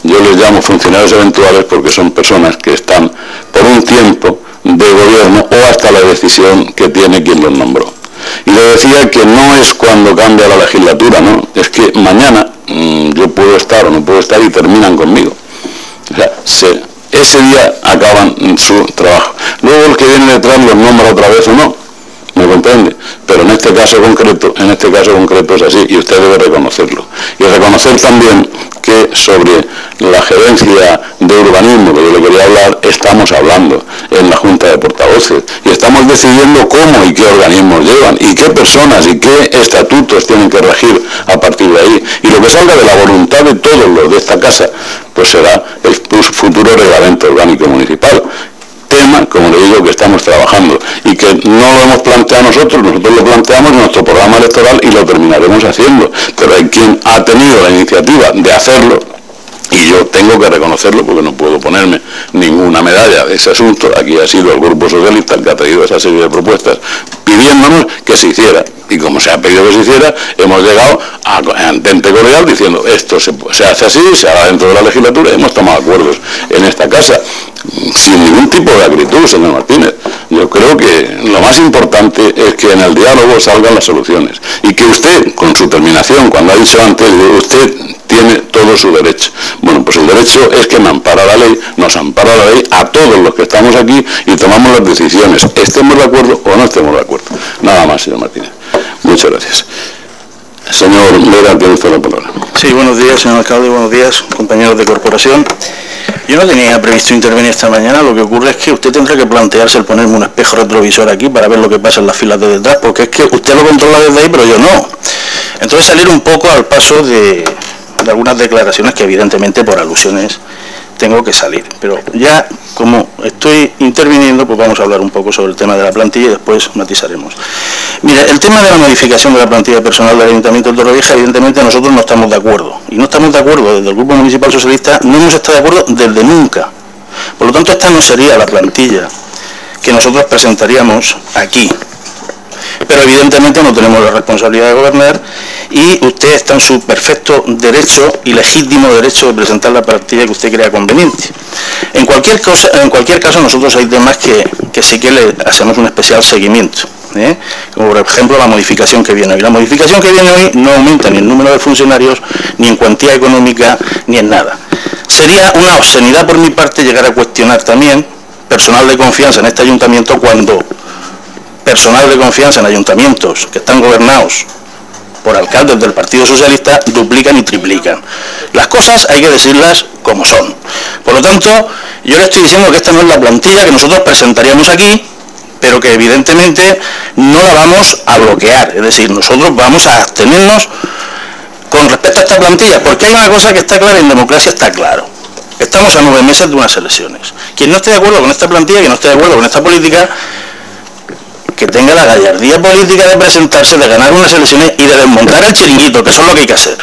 Yo les llamo funcionarios eventuales porque son personas que están por un tiempo de gobierno o hasta la decisión que tiene quien los nombró. Y le decía que no es cuando cambia la legislatura, no, es que mañana mm, yo puedo estar o no puedo estar y terminan conmigo. O sea, se, ese día acaban su trabajo. Luego el que viene detrás los nombra otra vez o no, ¿me comprende? Pero en este caso concreto, en este caso concreto es así y usted debe reconocerlo. Y reconocer también que sobre la gerencia de urbanismo que yo le quería hablar, estamos hablando en la Junta de Portavoces y estamos decidiendo cómo y qué organismos llevan y qué personas y qué estatutos tienen que regir a partir de ahí. Y lo que salga de la voluntad de todos los de esta casa, pues será el futuro reglamento orgánico municipal tema, como le digo, que estamos trabajando y que no lo hemos planteado nosotros, nosotros lo planteamos en nuestro programa electoral y lo terminaremos haciendo. Pero hay quien ha tenido la iniciativa de hacerlo, y yo tengo que reconocerlo porque no puedo ponerme ninguna medalla de ese asunto. Aquí ha sido el Grupo Socialista el que ha traído esa serie de propuestas pidiéndonos que se hiciera. Y como se ha pedido que se hiciera, hemos llegado a entente cordial diciendo esto se, se hace así, se haga dentro de la legislatura hemos tomado acuerdos en esta casa sin ningún tipo de acritud, señor Martínez. Yo creo que lo más importante es que en el diálogo salgan las soluciones y que usted, con su terminación, cuando ha dicho antes, usted tiene todo su derecho. Bueno, pues el derecho es que me ampara la ley, nos ampara la ley a todos los que estamos aquí y tomamos las decisiones, estemos de acuerdo o no estemos de acuerdo. Nada más, señor Martínez. Muchas gracias. Señor Vera, tiene usted la palabra. Sí, buenos días, señor alcalde, buenos días, compañeros de corporación. Yo no tenía previsto intervenir esta mañana, lo que ocurre es que usted tendrá que plantearse el ponerme un espejo retrovisor aquí para ver lo que pasa en las filas de detrás, porque es que usted lo controla desde ahí, pero yo no. Entonces salir un poco al paso de, de algunas declaraciones que evidentemente por alusiones tengo que salir. Pero ya como estoy interviniendo, pues vamos a hablar un poco sobre el tema de la plantilla y después matizaremos. Mira, el tema de la modificación de la plantilla personal del Ayuntamiento de Torrevieja, evidentemente nosotros no estamos de acuerdo. Y no estamos de acuerdo desde el Grupo Municipal Socialista, no hemos estado de acuerdo desde nunca. Por lo tanto, esta no sería la plantilla que nosotros presentaríamos aquí. Pero evidentemente no tenemos la responsabilidad de gobernar y usted está en su perfecto derecho y legítimo derecho de presentar la partida que usted crea conveniente. En cualquier, caso, nosotros hay temas que, que sí que le hacemos un especial seguimiento. ¿eh? como por ejemplo la modificación que viene hoy. La modificación que viene hoy no aumenta ni el número de funcionarios, ni en cuantía económica, ni en nada. Sería una obscenidad por mi parte llegar a cuestionar también personal de confianza en este ayuntamiento cuando personal de confianza en ayuntamientos que están gobernados por alcaldes del Partido Socialista duplican y triplican. Las cosas hay que decirlas como son. Por lo tanto, yo le estoy diciendo que esta no es la plantilla que nosotros presentaríamos aquí, pero que evidentemente no la vamos a bloquear. Es decir, nosotros vamos a abstenernos con respecto a esta plantilla, porque hay una cosa que está clara en democracia, está claro. Estamos a nueve meses de unas elecciones. Quien no esté de acuerdo con esta plantilla, quien no esté de acuerdo con esta política, que tenga la gallardía política de presentarse, de ganar unas elecciones y de desmontar el chiringuito, que eso es lo que hay que hacer.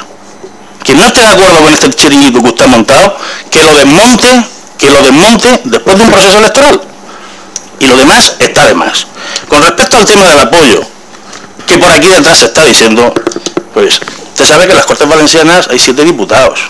Quien no esté de acuerdo con este chiringuito que usted ha montado, que lo desmonte, que lo desmonte después de un proceso electoral y lo demás está de más. Con respecto al tema del apoyo, que por aquí detrás se está diciendo, pues usted sabe que en las Cortes Valencianas hay siete diputados.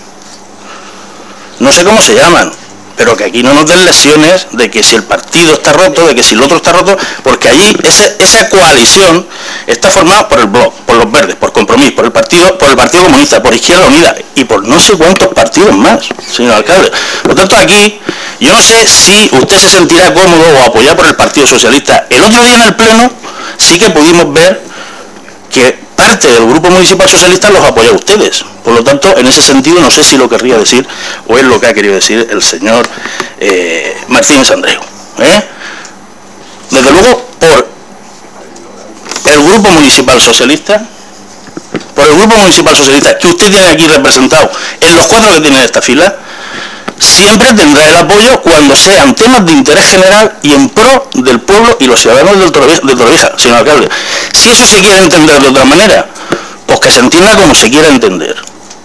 No sé cómo se llaman, pero que aquí no nos den lesiones de que si el partido está roto, de que si el otro está roto, porque allí esa coalición está formada por el Bloc, por los Verdes, por Compromís, por el Partido, por el Partido Comunista, por Izquierda Unida y por no sé cuántos partidos más, señor alcalde. Por tanto, aquí yo no sé si usted se sentirá cómodo o apoyar por el Partido Socialista. El otro día en el Pleno sí que pudimos ver que parte del Grupo Municipal Socialista los apoya a ustedes. Por lo tanto, en ese sentido, no sé si lo querría decir o es lo que ha querido decir el señor eh, Martínez Andreu. ¿eh? Desde luego, por el Grupo Municipal Socialista, por el Grupo Municipal Socialista que usted tiene aquí representado en los cuatro que tiene en esta fila, siempre tendrá el apoyo cuando sean temas de interés general y en pro del pueblo y los ciudadanos de Torrevieja, señor alcalde. Si eso se quiere entender de otra manera, pues que se entienda como se quiera entender.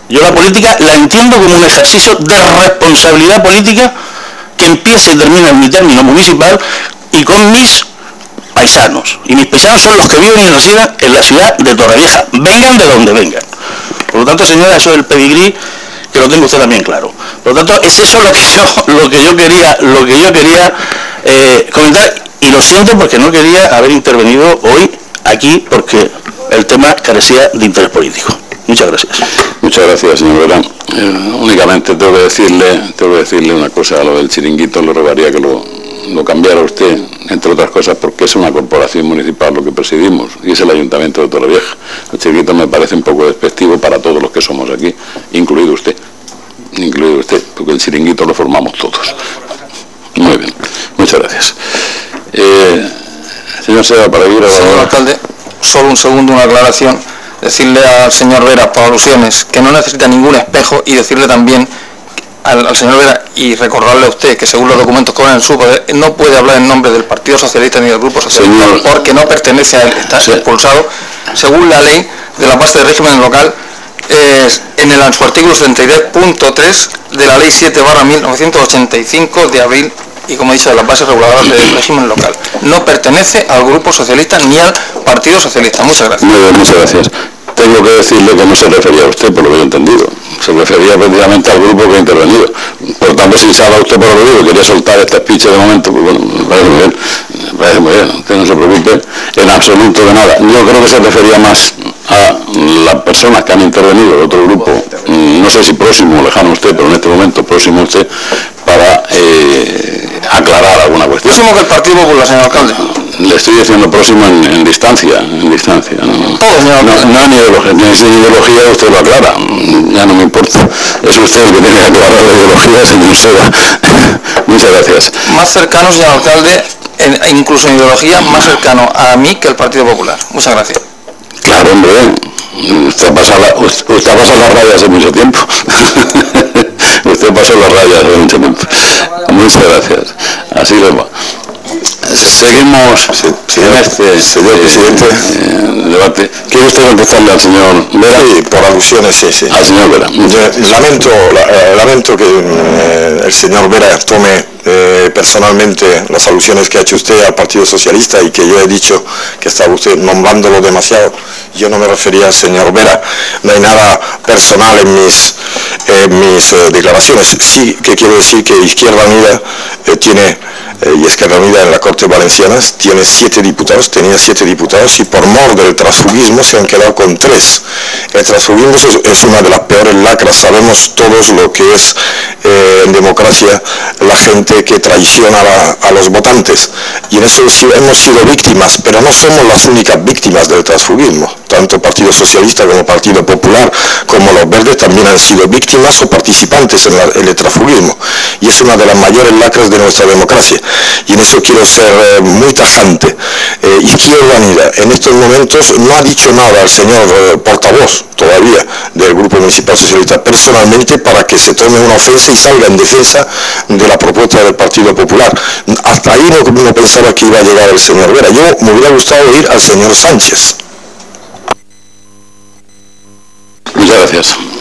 Yo la política la entiendo como un ejercicio de responsabilidad política que empieza y termina en mi término municipal y con mis paisanos. Y mis paisanos son los que viven y residen en la ciudad de Torrevieja, vengan de donde vengan. Por lo tanto, señora, eso del pedigrí que lo tengo usted también claro. Por lo tanto, es eso lo que yo, lo que yo quería, lo que yo quería eh, comentar, y lo siento porque no quería haber intervenido hoy aquí porque el tema carecía de interés político. Muchas gracias. Muchas gracias, señor Vera. Eh, únicamente tengo que decirle, tengo que decirle una cosa a lo del chiringuito, lo rogaría que lo, lo cambiara usted, entre otras cosas, porque es una corporación municipal lo que presidimos y es el Ayuntamiento de Torrevieja. El chiringuito me parece un poco despectivo para todos los que somos aquí, incluido usted, incluido usted, porque el chiringuito lo formamos todos. Muy bien, muchas gracias. Eh, señor Seda, para ir a... Señor alcalde, solo un segundo, una aclaración. Decirle al señor Vera, por alusiones, que no necesita ningún espejo y decirle también al, señor Vera y recordarle a usted que según los documentos que van en su poder no puede hablar en nombre del Partido Socialista ni del Grupo Socialista porque no pertenece a él, está expulsado. Según la ley de la base de régimen local en el, su artículo 73.3 de la ley 7 barra 1985 de abril y como he dicho de las bases reguladoras del régimen local. No pertenece al Grupo Socialista ni al Partido Socialista. Muchas gracias. muchas gracias. Tengo que decirle que no se refería a usted, por lo que he entendido se refería precisamente al grupo que ha intervenido. Por tanto, si se habla usted por lo digo, quería soltar este speech de momento, pues bueno, me parece muy bien, me parece muy bien, usted no se preocupe en absoluto de nada. Yo creo que se refería más a las personas que han intervenido de otro grupo, no sé si próximo o lejano usted, pero en este momento próximo usted, para eh, aclarar alguna cuestión. Próximo que el Partido Popular, señor alcalde. Le estoy diciendo próximo en, distancia, en distancia. No, no, ni ideología, ni ideología usted lo aclara, ya no me importa. Es usted el que tiene que aclarar la ideología, señor Seda. [laughs] Muchas gracias. Más cercano, señor alcalde, incluso en ideología, más cercano a mí que al Partido Popular. Muchas gracias. Claro, hombre, usted ha pasado, la, usted ha pasado las rayas hace mucho tiempo. [laughs] usted pasó las rayas hace mucho tiempo. Muchas gracias. Así lo. Seguimos en este señor presidente. Eh, debate. ¿Quiere usted contestarle al señor Vera? Sí, por alusiones, sí, sí. Al señor Vera. lamento, eh, lamento que eh, el señor Vera tome personalmente las alusiones que ha hecho usted al Partido Socialista y que yo he dicho que estaba usted nombrándolo demasiado. Yo no me refería al señor Vera. No hay nada personal en mis, mis declaraciones. Sí que quiero decir que Izquierda Unida tiene eh, y Esquerra Unida en la Corte Valenciana tiene siete diputados, tenía siete diputados y por mor del transfugismo se han quedado con tres. El transfugismo es, una de las peores lacras, sabemos todos lo que es eh, en democracia la gente que traiciona a, los votantes. Y en eso hemos sido víctimas, pero no somos las únicas víctimas del transfugismo, tanto Partido Socialista como Partido Popular como los verdes también han sido víctimas o participantes en, en el transfugismo. Y es una de las mayores lacras de nuestra democracia y en eso quiero ser eh, muy tajante. Eh, Izquierda Unida en estos momentos no ha dicho nada al señor eh, portavoz todavía del Grupo Municipal Socialista personalmente para que se tome una ofensa y salga en defensa de la propuesta del Partido Popular. Hasta ahí no, no pensaba que iba a llegar el señor Vera. Yo me hubiera gustado oír al señor Sánchez. Muchas gracias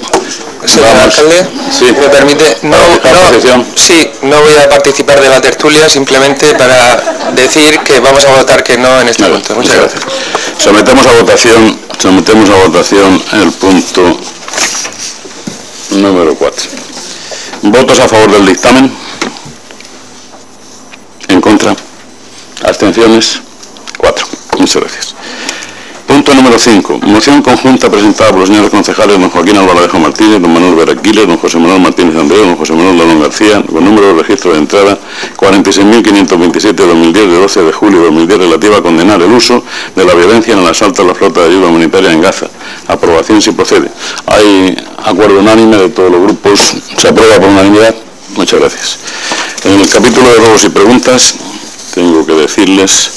señor alcalde, sí. me permite, no, no, sí, no voy a participar de la tertulia simplemente para decir que vamos a votar que no en este punto. Muchas gracias. Sometemos a votación, sometemos a votación el punto número 4. ¿Votos a favor del dictamen? ¿En contra? ¿Abstenciones? 4. Muchas gracias. Número 5. Moción conjunta presentada por los señores concejales don Joaquín Alvaradejo Martínez, don Manuel Veraquiles, don José Manuel Martínez Andrés, don José Manuel Dalón García, con número de registro de entrada 46.527 de 2010 de 12 de julio de 2010 relativa a condenar el uso de la violencia en el asalto a la flota de ayuda humanitaria en Gaza. Aprobación si procede. Hay acuerdo unánime de todos los grupos. Se aprueba por unanimidad. Muchas gracias. En el capítulo de robos y preguntas tengo que decirles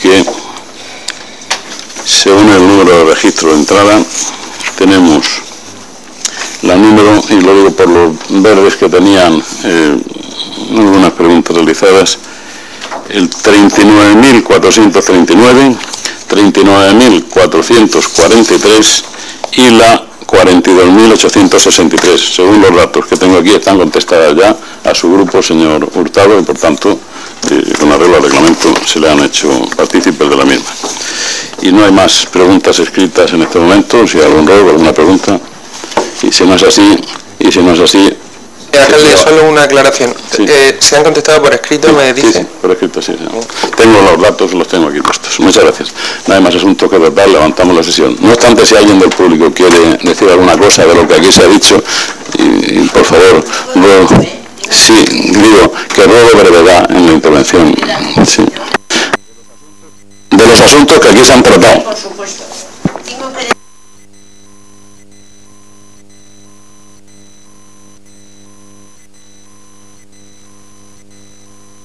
que según el número de registro de entrada, tenemos la número, y lo digo por los verdes que tenían eh, algunas preguntas realizadas, el 39.439, 39.443 y la 42.863. Según los datos que tengo aquí, están contestadas ya a su grupo, señor Hurtado, y por tanto, eh, con arreglo al reglamento, se le han hecho partícipes de la misma. Y no hay más preguntas escritas en este momento, si hay algún rol, alguna pregunta. Y si no es así, y si no es así... Alcalde, solo una aclaración. Eh, ¿Se han contestado por escrito, me dice? Sí, por escrito, sí, Tengo los datos, los tengo aquí puestos. Muchas gracias. Nada más es un toque verbal, levantamos la sesión. No obstante, si alguien del público quiere decir alguna cosa de lo que aquí se ha dicho, y, por favor, luego... Sí, digo que ruego brevedad en la intervención. Sí. De los asuntos que aquí se han tratado.